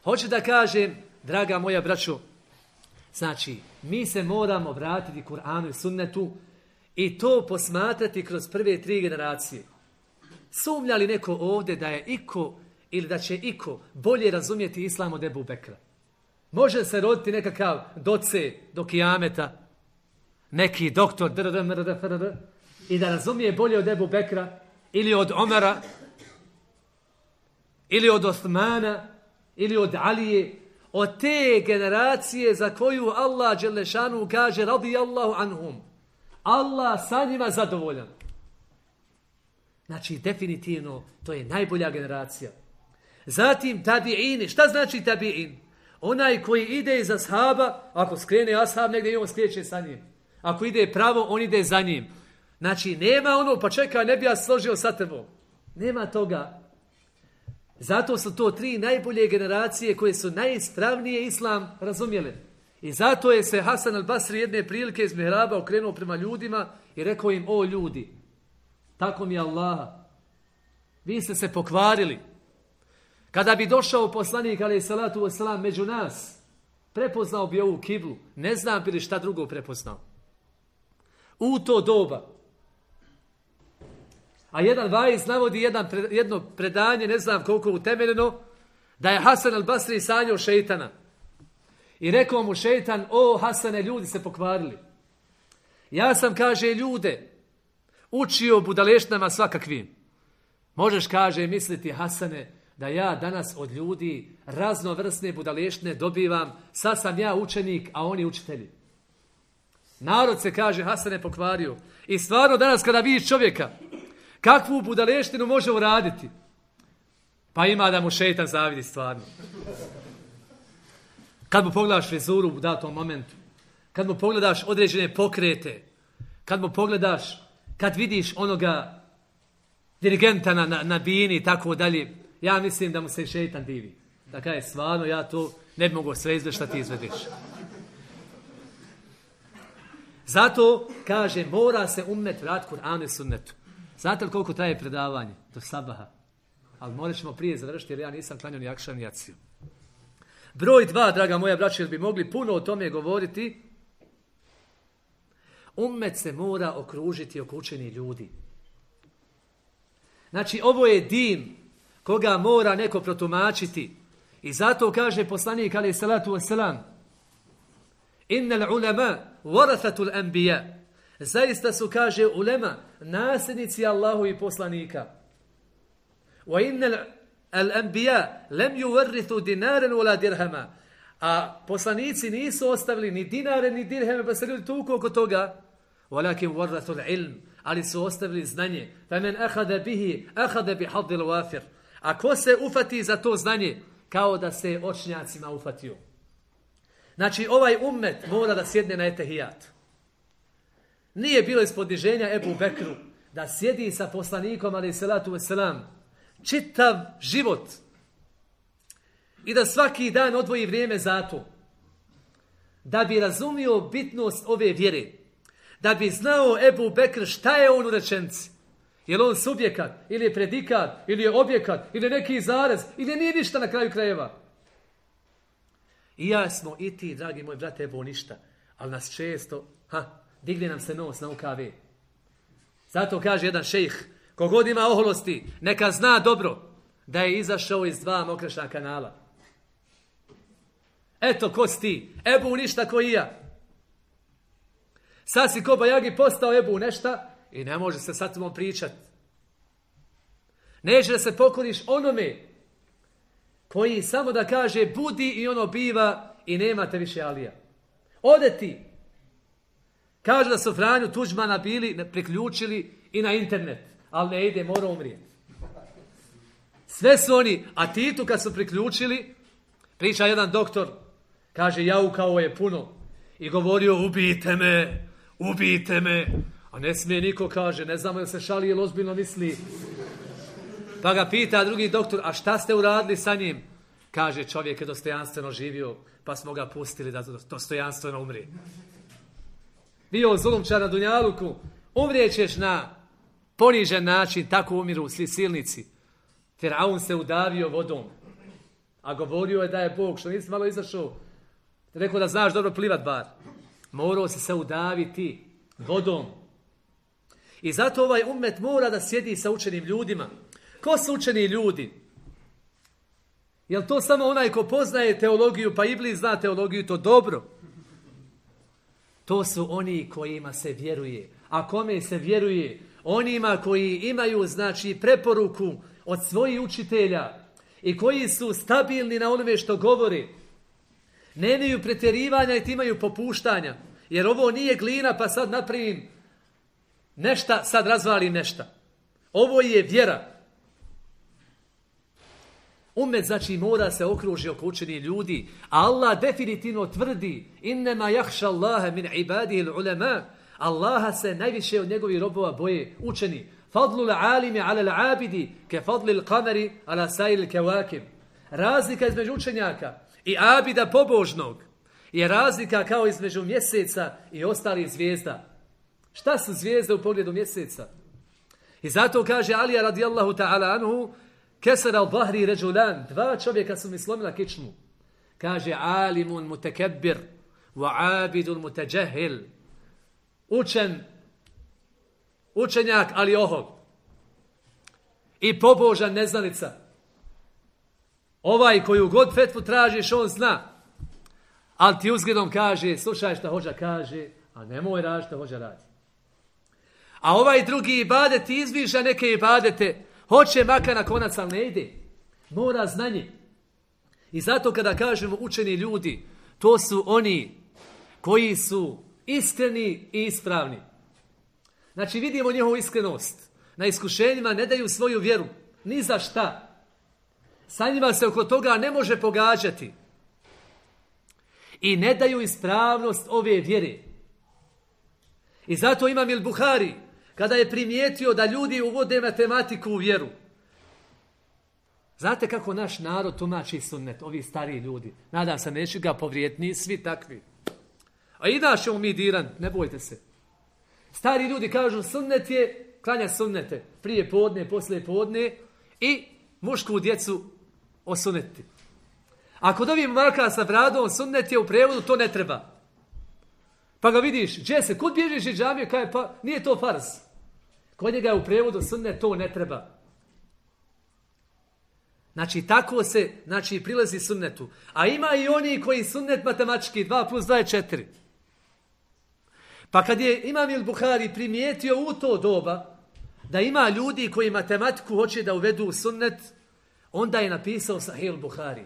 Hoću da kažem, draga moja braćo, Znači, mi se moramo vratiti Kur'anu i sunnetu i to posmatrati kroz prve tri generacije. Sumnja li neko ovdje da je iko ili da će iko bolje razumjeti islam od Ebu Bekra. Može se roditi nekakav doce do kijameta, neki doktor i da razumije bolje od Ebu Bekra ili od Omara ili od Osmana ili od Alije od te generacije za koju Allah Đelešanu kaže radi Allahu anhum. Allah sa njima zadovoljan. Znači, definitivno, to je najbolja generacija. Zatim, tabi'ini. Šta znači tabi'in? Onaj koji ide iza sahaba, ako skrene ashab negdje i on skreće sa njim. Ako ide pravo, on ide za njim. Znači, nema ono, pa čekaj, ne bi ja složio sa tebom. Nema toga. Zato su to tri najbolje generacije koje su najispravnije islam razumjele. I zato je se Hasan al-Basri jedne prilike iz Mihraba okrenuo prema ljudima i rekao im, o ljudi, tako mi je Allaha, vi ste se pokvarili. Kada bi došao poslanik, ali salatu wasalam, među nas, prepoznao bi ovu kiblu, ne znam bi li šta drugo prepoznao. U to doba. A jedan vajz navodi jedan, jedno predanje, ne znam koliko utemeljeno, da je Hasan al-Basri sanjao šeitana. I rekao mu šeitan, o Hasane, ljudi se pokvarili. Ja sam, kaže, ljude učio budalešnama svakakvim. Možeš, kaže, misliti, Hasane, da ja danas od ljudi raznovrsne budaleštine dobivam, sad sam ja učenik, a oni učitelji. Narod se, kaže, Hasane pokvario. I stvarno danas kada vidiš čovjeka, kakvu budaleštinu može uraditi? Pa ima da mu šeitan zavidi stvarno. Kad mu pogledaš frizuru u datom momentu, kad mu pogledaš određene pokrete, kad mu pogledaš, kad vidiš onoga dirigenta na, na, na bini i tako dalje, ja mislim da mu se šeitan divi. Da kaže, stvarno, ja to ne bi mogo sve izvesti šta ti izvediš. Zato, kaže, mora se ummet vrat Kur'anu i sunnetu. Znate li koliko traje predavanje? Do sabaha. Ali morat ćemo prije završiti jer ja nisam klanio ni akšan ni. Broj dva, draga moja braća, jer bi mogli puno o tome govoriti. Ummet se mora okružiti oko učeni ljudi. Znači, ovo je din koga mora neko protumačiti. I zato kaže poslanik, ali salatu wasalam, Innal ulema warathatul anbiya. Zaista su, kaže ulema, nasljednici Allahu i poslanika. Wa innal al-anbiya lam yuwarrithu dinaran wala dirhama. A poslanici nisu ostavili ni dinare ni dirheme, pa se ljudi tuku oko toga. Walakin warathu al-ilm, ali su ostavili znanje. Fa men akhadha bihi, akhadha bi hadd al-wafir. A ko se ufati za to znanje, kao da se očnjacima ufatio. Znači, ovaj ummet mora da sjedne na etehijat. Nije bilo iz podiženja Ebu Bekru da sjedi sa poslanikom, ali salatu wasalam, čitav život i da svaki dan odvoji vrijeme za to. Da bi razumio bitnost ove vjere. Da bi znao Ebu Bekr šta je on u rečenci. Je li on subjekat, ili je predikat, ili je objekat, ili je neki zarez, ili nije ništa na kraju krajeva. I ja smo i ti, dragi moj brate, evo ništa. Ali nas često, ha, digne nam se nos na UKV. Zato kaže jedan šejh, kogod ima oholosti, neka zna dobro da je izašao iz dva mokrešna kanala. Eto, ko si ti? Ebu ništa ko i ja. Sad si ko Bajagi postao Ebu nešta i ne može se sa tobom pričat. Neće da se pokoriš onome koji samo da kaže budi i ono biva i nemate više alija. Ode ti. Kaže da su Franju Tuđmana bili priključili i na internet. Ali ne ide, mora umrijeti. Sve su oni, a Titu kad su priključili, priča jedan doktor, kaže jaukao je puno i govorio ubijte me, ubijte me. A ne smije niko kaže, ne znamo da se šali ili ozbiljno misli. Pa ga pita drugi doktor, a šta ste uradili sa njim? Kaže, čovjek je dostojanstveno živio, pa smo ga pustili da dostojanstveno umri. Bio zulumčar na Dunjaluku, umrijećeš na ponižen način, tako umiru svi silnici. Firaun se udavio vodom, a govorio je da je Bog, što nisi malo izašao, rekao da znaš dobro plivat bar. Morao se se udaviti vodom. I zato ovaj umet mora da sjedi sa učenim ljudima. Ko su učeni ljudi? Jel to samo onaj ko poznaje teologiju, pa Iblis zna teologiju, to dobro. To su oni kojima se vjeruje. A kome se vjeruje? Onima koji imaju, znači, preporuku od svojih učitelja i koji su stabilni na onome što govori. Nemaju pretjerivanja i imaju popuštanja. Jer ovo nije glina pa sad napravim nešta, sad razvalim nešta. Ovo je vjera. Umet znači mora se okruži oko učeni ljudi. A Allah definitivno tvrdi innema jahša Allahe min ibadihi ulema. Allaha se najviše od njegovih robova boje učeni. Fadlu l'alimi ala l'abidi ke fadli l'kameri ala sajil kevakim. Razlika između učenjaka i abida pobožnog je razlika kao između mjeseca i ostalih zvijezda. Šta su zvijezde u pogledu mjeseca? I zato kaže Alija radijallahu ta'ala anhu Keser al-Bahri ređulan, dva čovjeka su mi slomila kičmu. Kaže, alimun mutekebbir, wa abidun muteđehil. Učen, učenjak, ali ohog. I pobožan neznalica. Ovaj koju god fetvu tražiš, on zna. Ali ti uzgledom kaže, slušaj što hođa kaže, a nemoj raditi što hođa radi. A ovaj drugi ibadet izviša neke ibadete, Hoće makar na konac, ali ne ide. Mora znanje. I zato kada kažemo učeni ljudi, to su oni koji su iskreni i ispravni. Znači vidimo njihovu iskrenost. Na iskušenjima ne daju svoju vjeru. Ni za šta. Sa njima se oko toga ne može pogađati. I ne daju ispravnost ove vjere. I zato imam il Buhari kada je primijetio da ljudi uvode matematiku u vjeru. Znate kako naš narod tumači sunnet, ovi stari ljudi. Nadam se, neću ga povrijetni, svi takvi. A i ćemo mi diran, ne bojte se. Stari ljudi kažu sunnet je, klanja sunnete, prije podne, poslije podne i mušku djecu osuneti. Ako dobijemo marka sa bradom, sunnet je u prevodu, to ne treba. Pa ga vidiš, gdje se, kud bježiš iz džamije, kaj pa, nije to fars. Kod njega je u prevodu sunnet, to ne treba. Znači, tako se, znači, prilazi sunnetu. A ima i oni koji sunnet matematički, 2 plus 2 je 4. Pa kad je Imam il Buhari primijetio u to doba, da ima ljudi koji matematiku hoće da uvedu u sunnet, onda je napisao Sahih Buhari.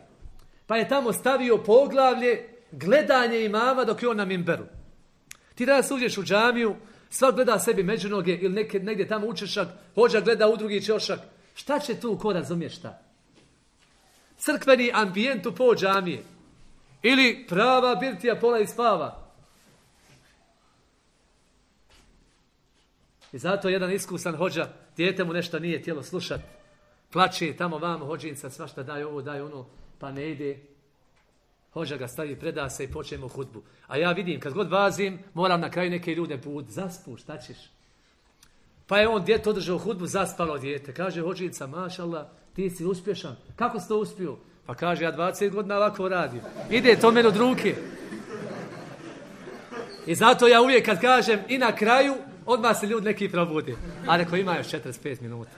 Pa je tamo stavio poglavlje gledanje imama dok je on na mimberu. Ti danas uđeš u džamiju, Svak gleda sebi među noge ili neke, negdje tamo učešak, hođa gleda u drugi čošak. Šta će tu ko razumije šta? Crkveni ambijent u po džamije. Ili prava birtija pola i spava. I zato jedan iskusan hođa, dijete mu nešto nije tijelo slušat. Plače tamo vamo hođinca, svašta daj ovo, daj ono, pa ne ide. Hođa ga stavi, preda se i počnemo hudbu. A ja vidim, kad god vazim, moram na kraju neke ljude bud. Zaspu, šta ćeš? Pa je on djeto održao hudbu, zaspalo djete. Kaže hođica, mašallah, ti si uspješan. Kako si to uspio? Pa kaže, ja 20 godina ovako radim. Ide to meni od ruke. I zato ja uvijek kad kažem i na kraju, odmah se ljudi neki probudi. A neko ima još 45 minuta.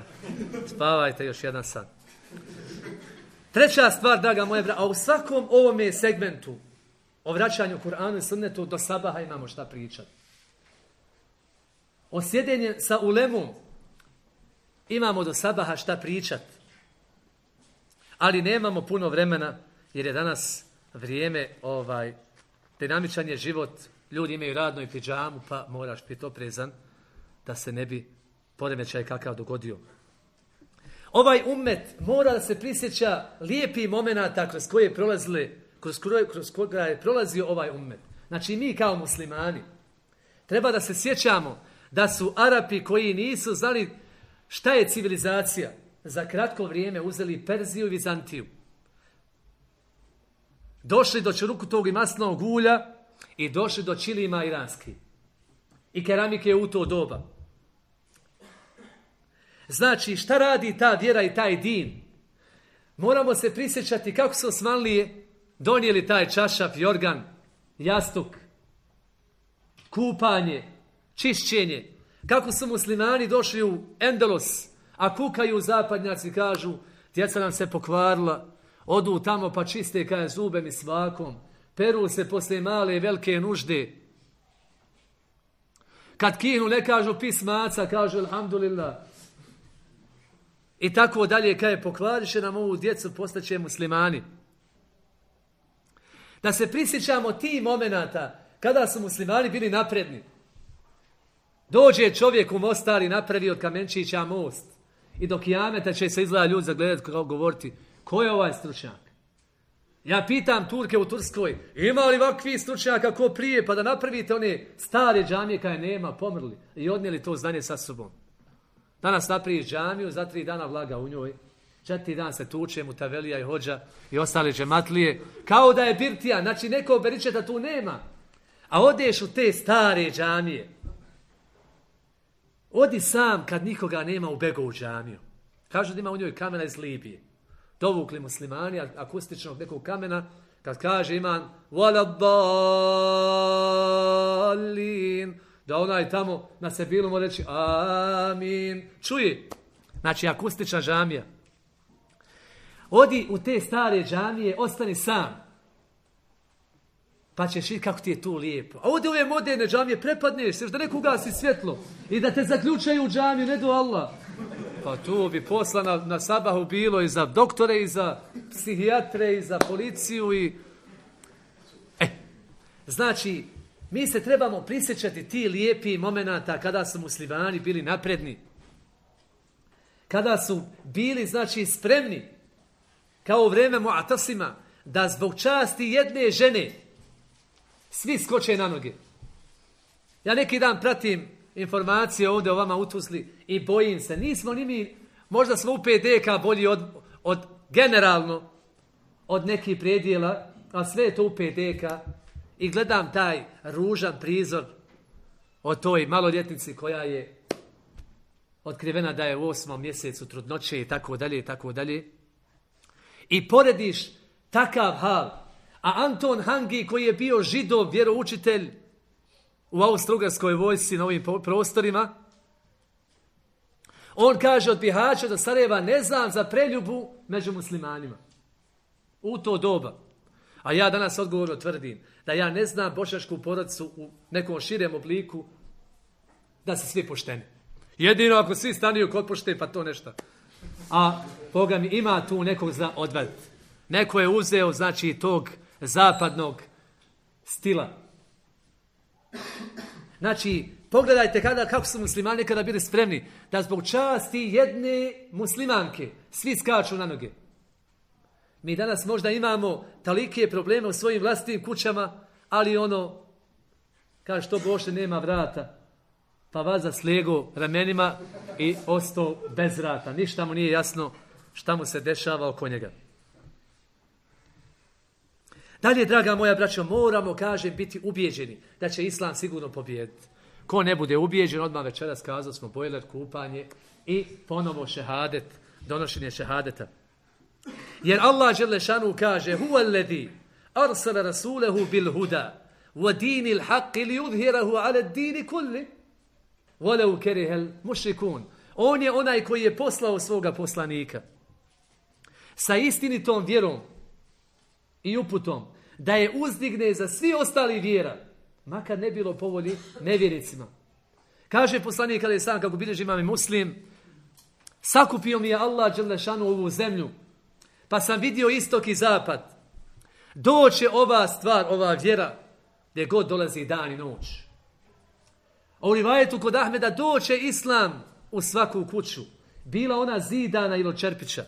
Spavajte još jedan sat. Treća stvar, draga moje a u svakom ovome segmentu o vraćanju Kur'anu i sunnetu do sabaha imamo šta pričati. O sjedenju sa ulemom imamo do sabaha šta pričat. Ali nemamo puno vremena jer je danas vrijeme ovaj dinamičan je život. Ljudi imaju radno i pidžamu pa moraš biti oprezan da se ne bi poremećaj kakav dogodio. Ovaj umet mora da se prisjeća lijepih momenata kroz koje prolazili, kroz, kroz koga je prolazio ovaj umet. Znači mi kao muslimani treba da se sjećamo da su Arapi koji nisu znali šta je civilizacija, za kratko vrijeme uzeli Perziju i Vizantiju. Došli do čuruku tog i masnog ulja i došli do čilima iranski. I keramike u to doba. Znači, šta radi ta vjera i taj din? Moramo se prisjećati kako su Osmanlije donijeli taj čašav, jorgan, jastuk, kupanje, čišćenje. Kako su muslimani došli u Endelos, a kukaju zapadnjaci kažu, djeca nam se pokvarila, Odu tamo pa čiste kaj zube mi svakom. Peru se posle male i velike nužde. Kad kihnu ne kažu pismaca, kažu alhamdulillah. I tako dalje, kaj pokvariše nam ovu djecu, postaće muslimani. Da se prisjećamo ti momenata kada su muslimani bili napredni. Dođe čovjek u Mostar i napravi od kamenčića most. I dok jameta će se izgleda ljudi zagledati kao govoriti ko je ovaj stručnjak? Ja pitam Turke u Turskoj, ima li ovakvi stručnjaka ko prije, pa da napravite one stare džamije kaj nema, pomrli i odnijeli to znanje sa sobom. Danas napraviš džamiju, za tri dana vlaga u njoj, četiri dan se tuče mu Tavelija i Hođa i ostali džematlije, kao da je birtija, znači neko beričeta tu nema. A odeš u te stare džamije, Odi sam kad nikoga nema u Begovu džamiju. Kažu da ima u njoj kamena iz Libije. Dovukli muslimani akustičnog nekog kamena, kad kaže imam dalin, da onaj tamo na sebilu mora reći amin. Čuje. Znači akustična džamija. Odi u te stare džamije, ostani sam. Pa ćeš vidjeti kako ti je tu lijepo. A ovdje ove moderne džamije prepadneš, da neko ugasi svjetlo i da te zaključaju u džamiju, ne do Allah. Pa tu bi posla na, na sabahu bilo i za doktore, i za psihijatre, i za policiju. I... E, znači, mi se trebamo prisjećati ti lijepi momenata kada su muslimani bili napredni. Kada su bili, znači, spremni, kao u vreme Mu'atasima, da zbog časti jedne žene, svi skoče na noge. Ja neki dan pratim informacije ovdje o vama utusli i bojim se. Nismo ni mi, možda smo u PDK bolji od, od generalno od nekih predjela, a sve je to u PDK i gledam taj ružan prizor o toj maloljetnici koja je otkrivena da je u osmom mjesecu trudnoće i tako dalje i tako dalje. I porediš takav hal a Anton Hangi koji je bio židov vjeroučitelj u Austrougarskoj vojsci na ovim prostorima, on kaže od Bihaća do Sarajeva ne znam za preljubu među muslimanima. U to doba. A ja danas odgovorno tvrdim da ja ne znam bošašku porodcu u nekom širem obliku da se svi pošteni. Jedino ako svi staniju kod pošte, pa to nešto. A Boga mi ima tu nekog za odvaditi. Neko je uzeo, znači, tog zapadnog stila. Znači, pogledajte kada, kako su muslimani kada bili spremni da zbog časti jedne muslimanke svi skaču na noge. Mi danas možda imamo talike probleme u svojim vlastnim kućama, ali ono, kaže što Boše nema vrata, pa vaza slego ramenima i ostao bez vrata. Ništa mu nije jasno šta mu se dešava oko njega. Dalje, draga moja braćo, moramo, kažem, biti ubijeđeni da će Islam sigurno pobijediti. Ko ne bude ubijeđen, odmah večeras kazali smo bojler, kupanje i ponovo šehadet, donošenje šehadeta. Jer Allah Želešanu kaže Huwa alladhi arsala rasulahu bil huda wa dinil haqqi li yudhhirahu ala ad-din kulli walau kariha mushrikun. On je onaj koji je poslao svoga poslanika sa istinitom vjerom i uputom da je uzdigne za svi ostali vjera, makar ne bilo povolji nevjericima. Kaže poslanik kada je sam, kako bilježi imam muslim, sakupio mi je Allah Đelešanu ovu zemlju, pa sam vidio istok i zapad. Doće ova stvar, ova vjera, gdje god dolazi dan i noć. A u rivajetu kod Ahmeda doće Islam u svaku kuću. Bila ona zidana ili čerpića.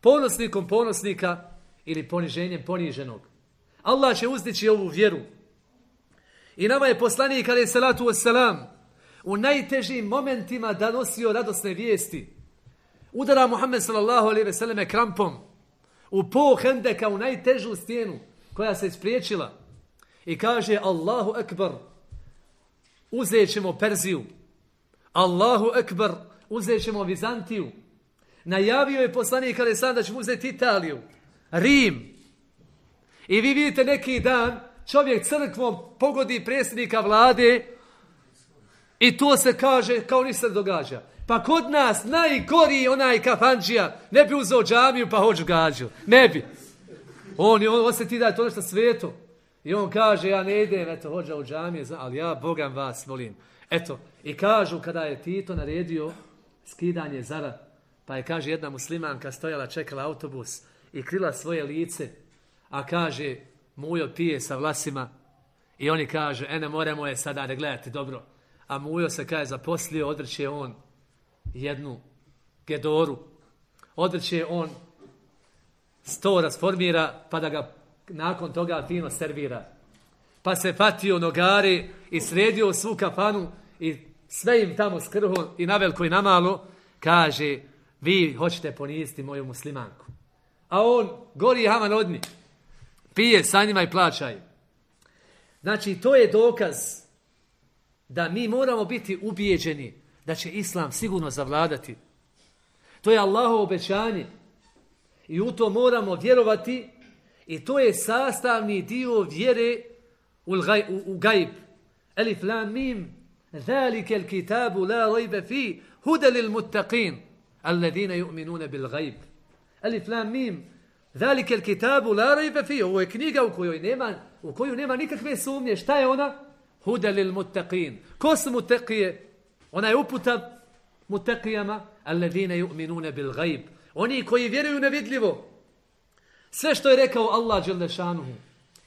Ponosnikom ponosnika ili poniženjem poniženog. Allah će uzdići ovu vjeru. I nama je poslanik, ali salatu wasalam, u najtežim momentima da nosio radosne vijesti. Udara Muhammed sallallahu alaihi ve selleme krampom u po hendeka u najtežu stijenu koja se ispriječila. I kaže Allahu ekbar, uzet ćemo Perziju. Allahu ekbar, uzet ćemo Vizantiju. Najavio je poslanik ali sam da ćemo uzeti Italiju. Rim. I vi vidite neki dan čovjek crkvom pogodi predsjednika vlade I to se kaže kao ni se događa. Pa kod nas najgoriji onaj kafanđija ne bi uzeo džamiju pa hođu gađu. Ne bi. On, on osjeti da je to nešto sveto. I on kaže, ja ne idem, eto, hođa u džamije, ali ja, Bogam vas, molim. Eto, i kažu kada je Tito naredio skidanje zara, pa je, kaže, jedna muslimanka stojala, čekala autobus i krila svoje lice, a kaže, mujo pije sa vlasima i oni kaže, ene, moramo je sada ne gledati dobro. A mujo se, kaže, zaposlio, odrće on jednu gedoru, odrće on sto rasformira, pa da ga nakon toga fino servira. Pa se patio nogari i sredio svu kafanu i sve im tamo skrho i na veliko i na malo kaže vi hoćete poniziti moju muslimanku. A on gori haman od njih. Pije sa njima i plaćaj. Znači, to je dokaz da mi moramo biti ubijeđeni da će Islam sigurno zavladati. To je Allahovo obećanje. I u to moramo vjerovati i to je sastavni dio vjere u, u, u gajb. Elif lam mim, ذلك الكتاب لا ريب فيه هدى للمتقين الذين يؤمنون بالغيب ألف لام ميم ذلك الكتاب لا ريب فيه ovo je knjiga u kojoj nema u koju nema nikakve sumnje šta je ona Huda lil muttaqin. Ko su muttaqije? Ona je uputa muttaqijama alladine yu'minuna bil ghaib. Oni koji vjeruju nevidljivo. Sve što je rekao Allah dželle šanuhu.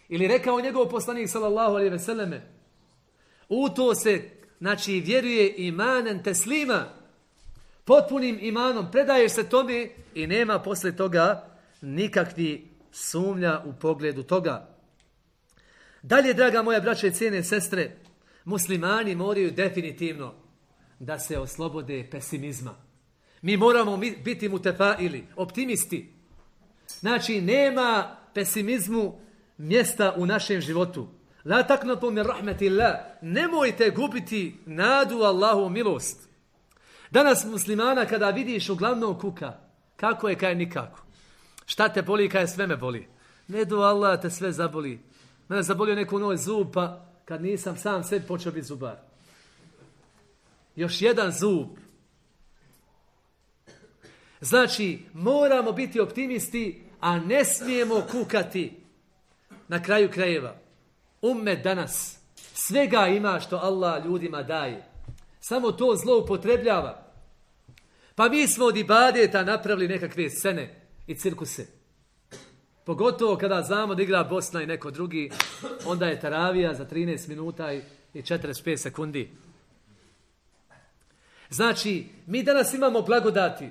Ili rekao njegov poslanik sallallahu alejhi ve selleme u to se znači vjeruje imanen teslima, potpunim imanom, predaješ se tome i nema posle toga nikakvi sumnja u pogledu toga. Dalje, draga moja braća i cijene sestre, muslimani moraju definitivno da se oslobode pesimizma. Mi moramo biti mutefa ili optimisti. Znači, nema pesimizmu mjesta u našem životu. La taknatu min rahmetillah. Nemojte gubiti nadu Allahu milost. Danas muslimana kada vidiš uglavnom kuka, kako je kaj nikako. Šta te boli kaj sve me boli? Ne do Allah te sve zaboli. Mene zabolio neku noj zub, pa kad nisam sam sve počeo biti zubar. Još jedan zub. Znači, moramo biti optimisti, a ne smijemo kukati na kraju krajeva. Ummet danas svega ima što Allah ljudima daje. Samo to zlo upotrebljava. Pa mi smo od ibadeta napravili nekakve scene i cirkuse. Pogotovo kada znamo da igra Bosna i neko drugi, onda je taravija za 13 minuta i 45 sekundi. Znači, mi danas imamo blagodati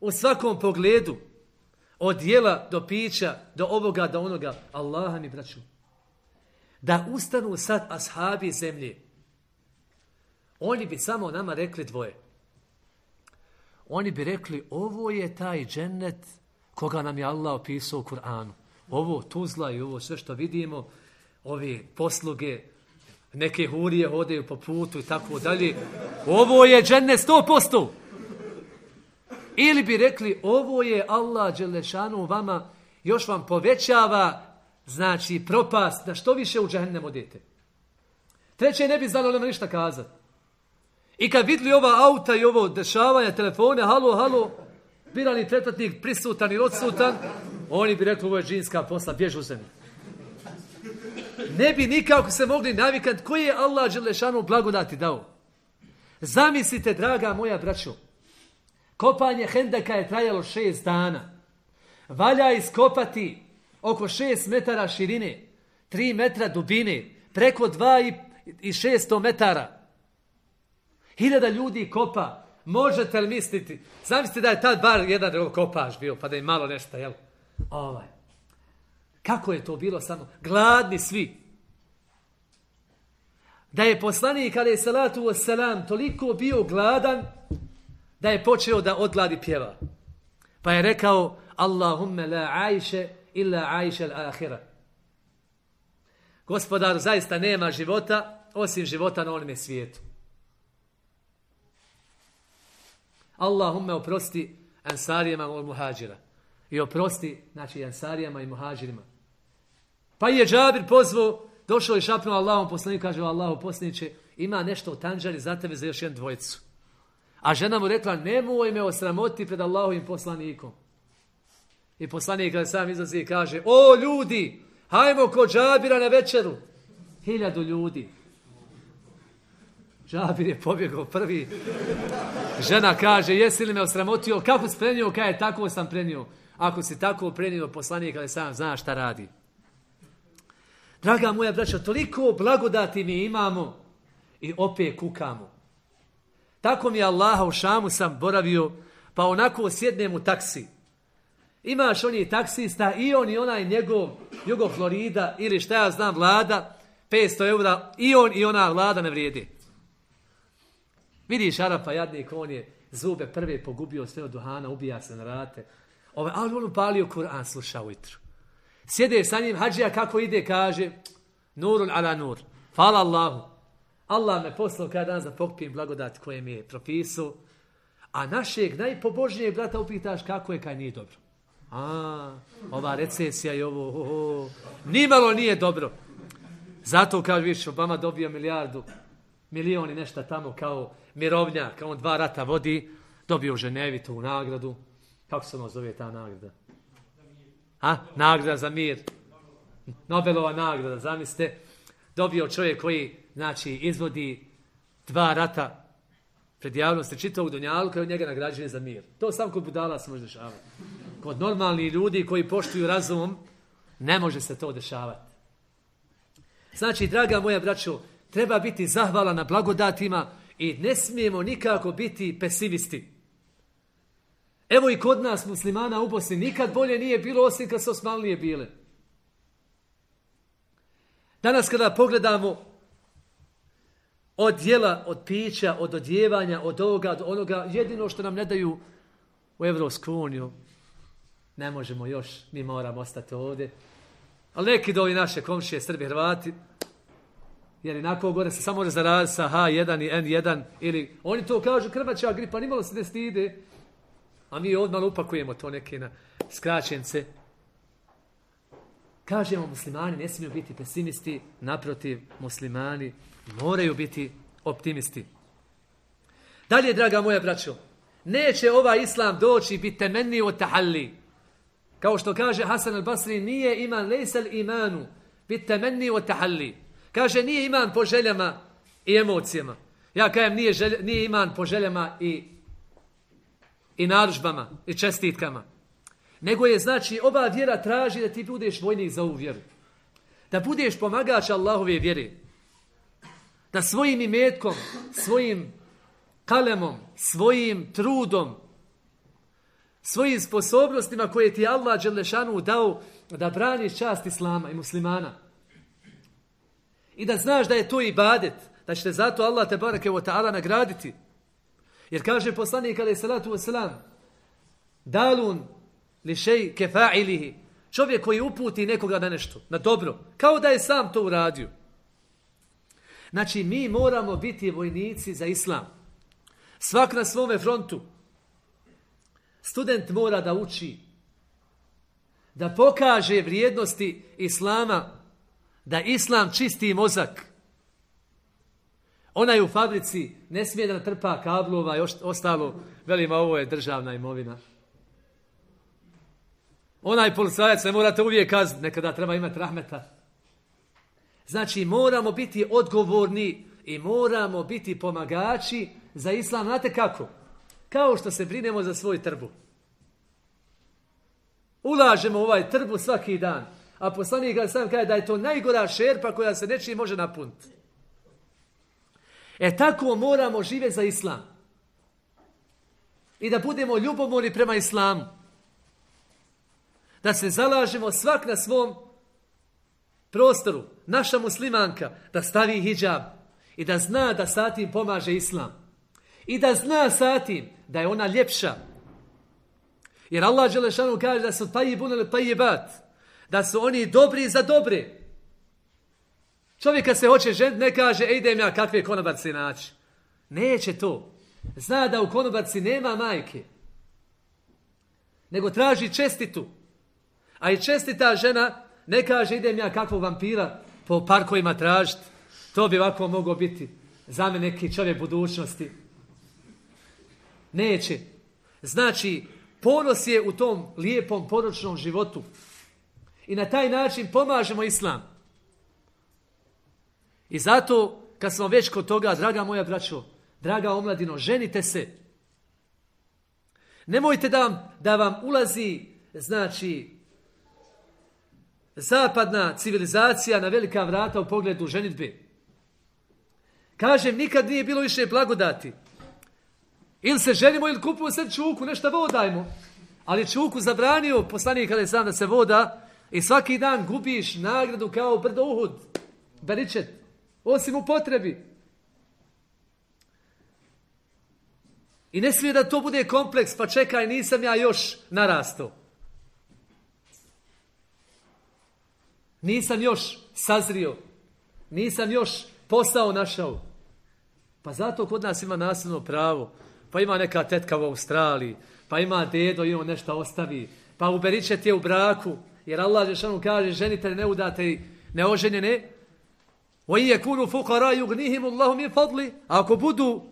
u svakom pogledu, od dijela do pića, do ovoga, do onoga. Allaha mi braću da ustanu sad ashabi zemlje, oni bi samo nama rekli dvoje. Oni bi rekli, ovo je taj džennet koga nam je Allah opisao u Kur'anu. Ovo Tuzla i ovo sve što vidimo, ove posluge, neke hurije hodaju po putu i tako dalje. Ovo je džennet sto posto. Ili bi rekli, ovo je Allah Đelešanu vama, još vam povećava znači propast da što više u džahennem odete. Treće ne bi znalo nema ništa kazati. I kad vidli ova auta i ovo dešavanje, telefone, halo, halo, birani tretratnik prisutan i odsutan, oni bi rekli ovo je džinska posla, bjež u zemlju. Ne bi nikako se mogli navikati koji je Allah Đelešanu blagodati dao. Zamislite, draga moja braćo, kopanje Hendeka je trajalo šest dana. Valja iskopati oko 6 metara širine, 3 metra dubine, preko 2 i 600 metara. Hiljada ljudi kopa. Možete li misliti? Zamislite da je tad bar jedan kopaž bio, pa da je malo nešto, jel? Ovaj. Kako je to bilo samo? Gladni svi. Da je poslanik, kada je salatu wasalam, toliko bio gladan, da je počeo da odgladi pjeva. Pa je rekao, Allahumme la ajše illa ajše al-ahira. Gospodar, zaista nema života osim života na onome svijetu. Allahumme oprosti ansarijama i muhađira. I oprosti, znači, ansarijama i muhađirima. Pa je Džabir pozvao, došao i šapnuo Allahom poslaniku, kaže Allahu poslaniće, ima nešto u tanđari za tebe za još jednu dvojicu. A žena mu rekla, nemoj me osramoti pred Allahovim poslanikom. I poslanik kada sam izlazi kaže, o ljudi, hajmo kod džabira na večeru. Hiljadu ljudi. Džabir je pobjegao prvi. Žena kaže, jesi li me osramotio? Kako si prenio? Kaj tako sam prenio. Ako si tako prenio poslanik, kada sam zna šta radi. Draga moja braća, toliko blagodati mi imamo i opet kukamo. Tako mi Allaha u Šamu sam boravio, pa onako sjednem u taksi. Imaš oni taksista i on i onaj njegov Jugo Florida ili šta ja znam vlada, 500 eura, i on i ona vlada ne vrijedi. Vidiš Arapa, jadnik, on je zube prve pogubio sve od duhana, ubija se na rate. Ove, ali on upalio Kur'an, sluša ujutru. Sjede sa njim, hađija kako ide, kaže, nurun ala nur. Hvala Allahu. Allah me poslao kada dan za pokpijem blagodat koje mi je propisao. A našeg najpobožnijeg brata upitaš kako je kaj nije dobro. A, ova recesija i ovo, oh, oh. nimalo nije dobro. Zato viš, Obama dobio milijardu, milioni nešto tamo kao mirovnjak, on dva rata vodi, dobio u Ženevi tu nagradu. Kako se ono zove ta nagrada? A? Nagrada za mir. Nobelova nagrada, zamislite. Dobio čovjek koji, znači, izvodi dva rata pred javnosti čitavog Dunjalu, kao njega nagrađuje za mir. To sam kod budala se može dešavati. Kod normalnih ljudi koji poštuju razum, ne može se to dešavati. Znači, draga moja braćo, treba biti zahvala na blagodatima i ne smijemo nikako biti pesimisti. Evo i kod nas muslimana u Bosni nikad bolje nije bilo osim kad su osmanlije bile. Danas kada pogledamo od dijela, od pića, od odjevanja, od ovoga, od onoga, jedino što nam ne daju u Evropsku uniju, ne možemo još, mi moramo ostati ovdje. Ali neki do naše komšije, Srbi, Hrvati, jer inako gore se samo može zaraziti sa H1 i N1, ili oni to kažu krvaća gripa, nimalo se ne stide, a mi odmah upakujemo to neke na skraćence. Kažemo muslimani ne smiju biti pesimisti, naprotiv muslimani moraju biti optimisti. Dalje, draga moja braćo, neće ovaj islam doći biti temenni od tahalli. Kao što kaže Hasan al-Basri, nije iman lejsel imanu, biti temenni od tahalli. Kaže, nije iman po željama i emocijama. Ja kajem, nije, nije iman po željama i, i naružbama i čestitkama. Nego je, znači, ova vjera traži da ti budeš vojnik za ovu vjeru. Da budeš pomagač Allahove vjere. Da svojim imetkom, svojim kalemom, svojim trudom, svojim sposobnostima koje ti Allah Đelešanu dao da braniš čast Islama i muslimana. I da znaš da je to ibadet, da će te zato Allah te barake o ta'ala nagraditi. Jer kaže poslanik je salatu wasalam, dalun li šej kefa'ilihi, čovjek koji uputi nekoga na nešto, na dobro, kao da je sam to uradio. Znači, mi moramo biti vojnici za islam. Svak na svome frontu. Student mora da uči, da pokaže vrijednosti islama, da islam čisti mozak. Ona je u fabrici, ne smije da trpa kablova i ostalo, velima ovo je državna imovina. Onaj policajac ne morate uvijek kazniti, nekada treba imati rahmeta. Znači, moramo biti odgovorni i moramo biti pomagači za islam. Znate kako? Kao što se brinemo za svoj trbu. Ulažemo u ovaj trbu svaki dan. A poslanik sam kaže da je to najgora šerpa koja se nečiji može napuniti. E tako moramo živjeti za islam. I da budemo ljubomorni prema islamu. Da se zalažemo svak na svom prostoru. Naša muslimanka da stavi hijab i da zna da satim pomaže islam. I da zna satim da je ona ljepša. Jer Allah Đelešanu kaže da su tajibun ili tajibat. Da su oni dobri za dobre. Čovjek kad se hoće žen, ne kaže, e, idem ja kakve konobarci naći. Neće to. Zna da u konobarci nema majke. Nego traži čestitu. A i čestita žena ne kaže idem ja kakvog vampira po parkovima tražiti. To bi ovako moglo biti. za me neki čovjek budućnosti. Neće. Znači, ponos je u tom lijepom poročnom životu. I na taj način pomažemo islam. I zato, kad smo već kod toga, draga moja braćo, draga omladino, ženite se. Nemojte da vam, da vam ulazi, znači, zapadna civilizacija na velika vrata u pogledu ženitbe. Kažem, nikad nije bilo više blagodati. Ili se ženimo ili kupimo sve čuku, nešto vodajmo. Ali čuku zabranio poslanik kada sam da se voda i svaki dan gubiš nagradu kao brdo uhud. Beričet. Osim u potrebi. I ne smije da to bude kompleks, pa čekaj, nisam ja još narastao. Nisam još sazrio. Nisam još posao našao. Pa zato kod nas ima nasilno pravo. Pa ima neka tetka u Australiji. Pa ima dedo i on nešto ostavi. Pa uberiće je u braku. Jer Allah Žešanu kaže ženite neudate neoženjene. O je kunu fukara jugnihim Allahu mi fadli. Ako budu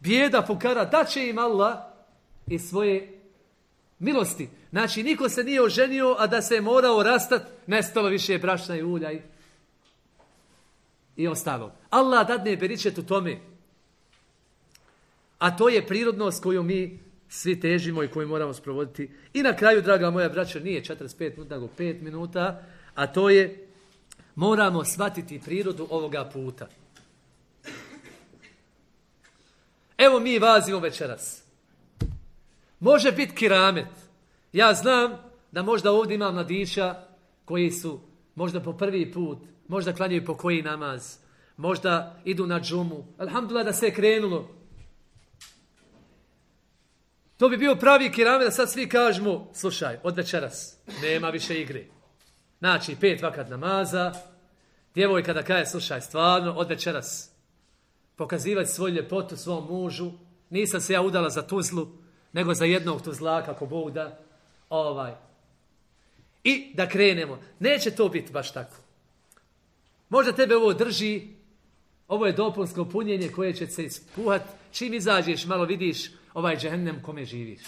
bijeda fukara, da će im Allah i svoje milosti. Znači, niko se nije oženio, a da se je morao rastat, nestalo više brašna i ulja i, i ostalo. Allah dadne beričet u tome. A to je prirodnost koju mi svi težimo i koju moramo sprovoditi. I na kraju, draga moja braća, nije 45 minuta, nego 5 minuta, a to je moramo shvatiti prirodu ovoga puta. Evo mi vazimo večeras. Može biti kiramet. Ja znam da možda ovdje imam mladića koji su možda po prvi put, možda klanjaju po koji namaz, možda idu na džumu. Alhamdulillah da se je krenulo. To bi bio pravi kiramet da sad svi kažemo, slušaj, od večeras nema više igre. Znači, pet vakat namaza, djevojka da kaje, slušaj, stvarno, od večeras pokazivati svoju ljepotu svom mužu, nisam se ja udala za tuzlu, nego za jednog tuzlaka, ako Bog da, ovaj. I da krenemo. Neće to biti baš tako. Možda tebe ovo drži, ovo je dopunsko punjenje koje će se ispuhat. Čim izađeš, malo vidiš ovaj džehennem kome živiš.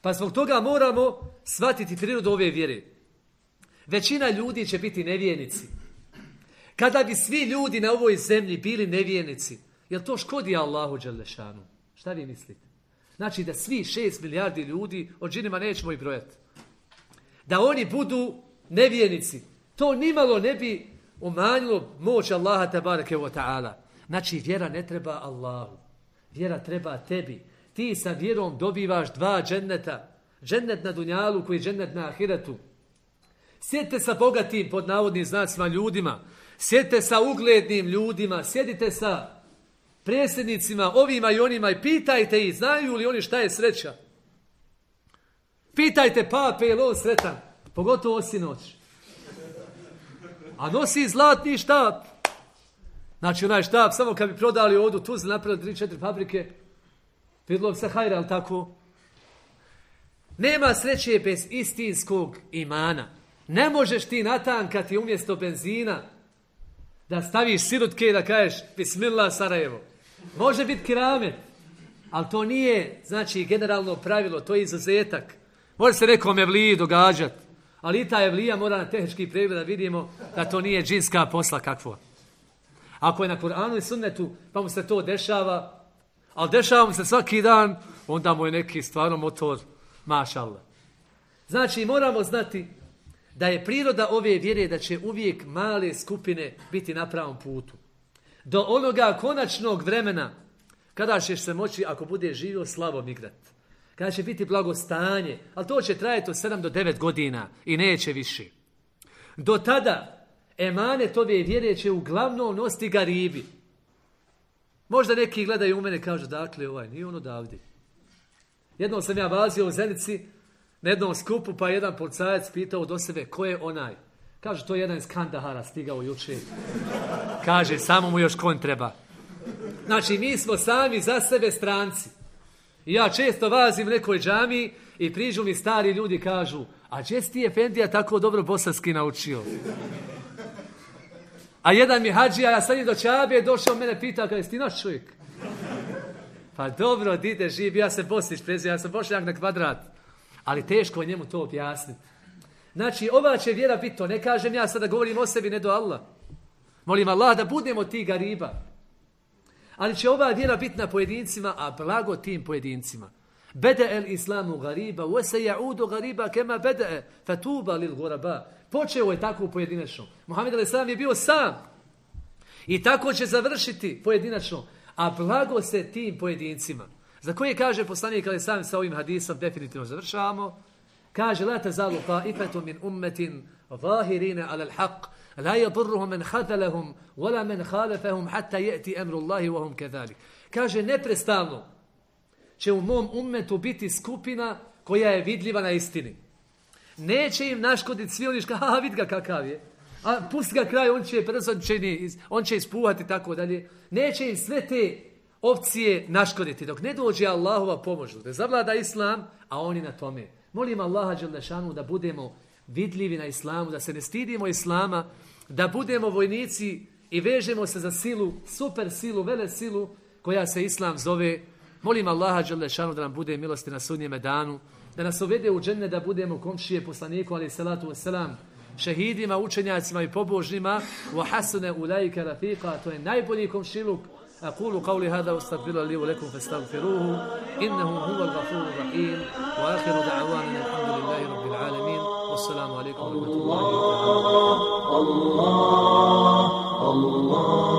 Pa zbog toga moramo shvatiti prirodu ove vjere. Većina ljudi će biti nevijenici. Kada bi svi ljudi na ovoj zemlji bili nevijenici, jel to škodi Allahu Đelešanu? Šta vi mislite? Znači da svi šest milijardi ljudi, od džinima nećemo i brojati. Da oni budu nevijenici. To nimalo ne bi umanjilo moć Allaha tabarake wa ta'ala. Znači vjera ne treba Allahu. Vjera treba tebi. Ti sa vjerom dobivaš dva dženneta. Džennet na dunjalu koji je džennet na ahiretu. Sjedite sa bogatim pod navodnim znacima ljudima. Sjedite sa uglednim ljudima. Sjedite sa predsjednicima, ovima i onima i pitajte ih, znaju li oni šta je sreća? Pitajte pape, je li on sretan? Pogotovo sinoć. A nosi zlatni štap. Znači onaj štap, samo kad bi prodali ovdje tu, napravili 3-4 fabrike, vidjelo bi se hajra, ali tako? Nema sreće bez istinskog imana. Ne možeš ti natankati umjesto benzina da staviš sirutke i da kažeš Bismillah Sarajevo. Može biti kiramet, ali to nije, znači, generalno pravilo, to je izuzetak. Može se nekom evliji događati, ali i ta evlija mora na tehnički pregled da vidimo da to nije džinska posla kakvo. Ako je na Kur'anu i sunnetu, pa mu se to dešava, ali dešava mu se svaki dan, onda mu je neki stvarno motor, mašallah. Znači, moramo znati da je priroda ove vjere da će uvijek male skupine biti na pravom putu. Do onoga konačnog vremena kada ćeš se moći, ako bude živio, slavom igrat. Kada će biti blagostanje, ali to će trajati od 7 do 9 godina i neće više. Do tada emanet ove vjere će uglavnom nosti garibi. Možda neki gledaju u mene i kažu, dakle, ovaj, nije on odavde. Jednom sam ja vazio u Zenici, na jednom skupu, pa jedan policajac pitao do sebe, ko je onaj? Kaže, to je jedan iz Kandahara stigao juče. Kaže, samo mu još kon treba. Znači, mi smo sami za sebe stranci. I ja često vazim nekoj džami i prižu mi stari ljudi kažu, a gdje si ti Efendija tako dobro bosanski naučio? A jedan mi hađija, ja sam do Čabe, došao mene pita, kada jesi ti naš čovjek? Pa dobro, dite živi, ja se Bosnić prezio, ja sam Bošnjak na kvadrat. Ali teško je njemu to objasniti. Znači, ova će vjera biti to. Ne kažem ja sada govorim o sebi, ne do Allah. Molim Allah da budemo ti gariba. Ali će ova vjera biti na pojedincima, a blago tim pojedincima. Bede el islamu gariba, u se jaudu gariba kema bede fatuba lil guraba. Počeo je tako pojedinačno. Muhammed al je bio sam. I tako će završiti pojedinačno. A blago se tim pojedincima. Za koje kaže poslanik ali sam sa ovim hadisom definitivno završavamo. Kaže la tazalu ta'ifatu min ummetin zahirina ala al-haq la yadurruhum man khadalahum wala man khalafahum hatta yati amru Allahi wa hum kadhalik. Kaže neprestano će u mom ummetu biti skupina koja je vidljiva na istini. Neće im naškoditi svi oni ha, vid ga kakav je. A pusti ga kraj, on će brzo, on će, on će ispuhati tako dalje. Neće im sve te opcije naškoditi dok ne dođe Allahova pomoć. Da zavlada Islam, a oni na tome. Molim Allaha Đelešanu da budemo vidljivi na Islamu, da se ne stidimo Islama, da budemo vojnici i vežemo se za silu, super silu, vele silu koja se Islam zove. Molim Allaha Đelešanu da nam bude milosti na sudnjeme danu, da nas uvede u džene da budemo komšije poslaniku, ali salatu wasalam, šehidima, učenjacima i pobožnima, wa hasune ulajka rafiqa, to je najbolji komšiluk, أقول قولي هذا واستغفر لي ولكم فاستغفروه إنه هو الغفور الرحيم وآخر دعوانا الحمد لله رب العالمين والسلام عليكم ورحمة الله وبركاته الله الله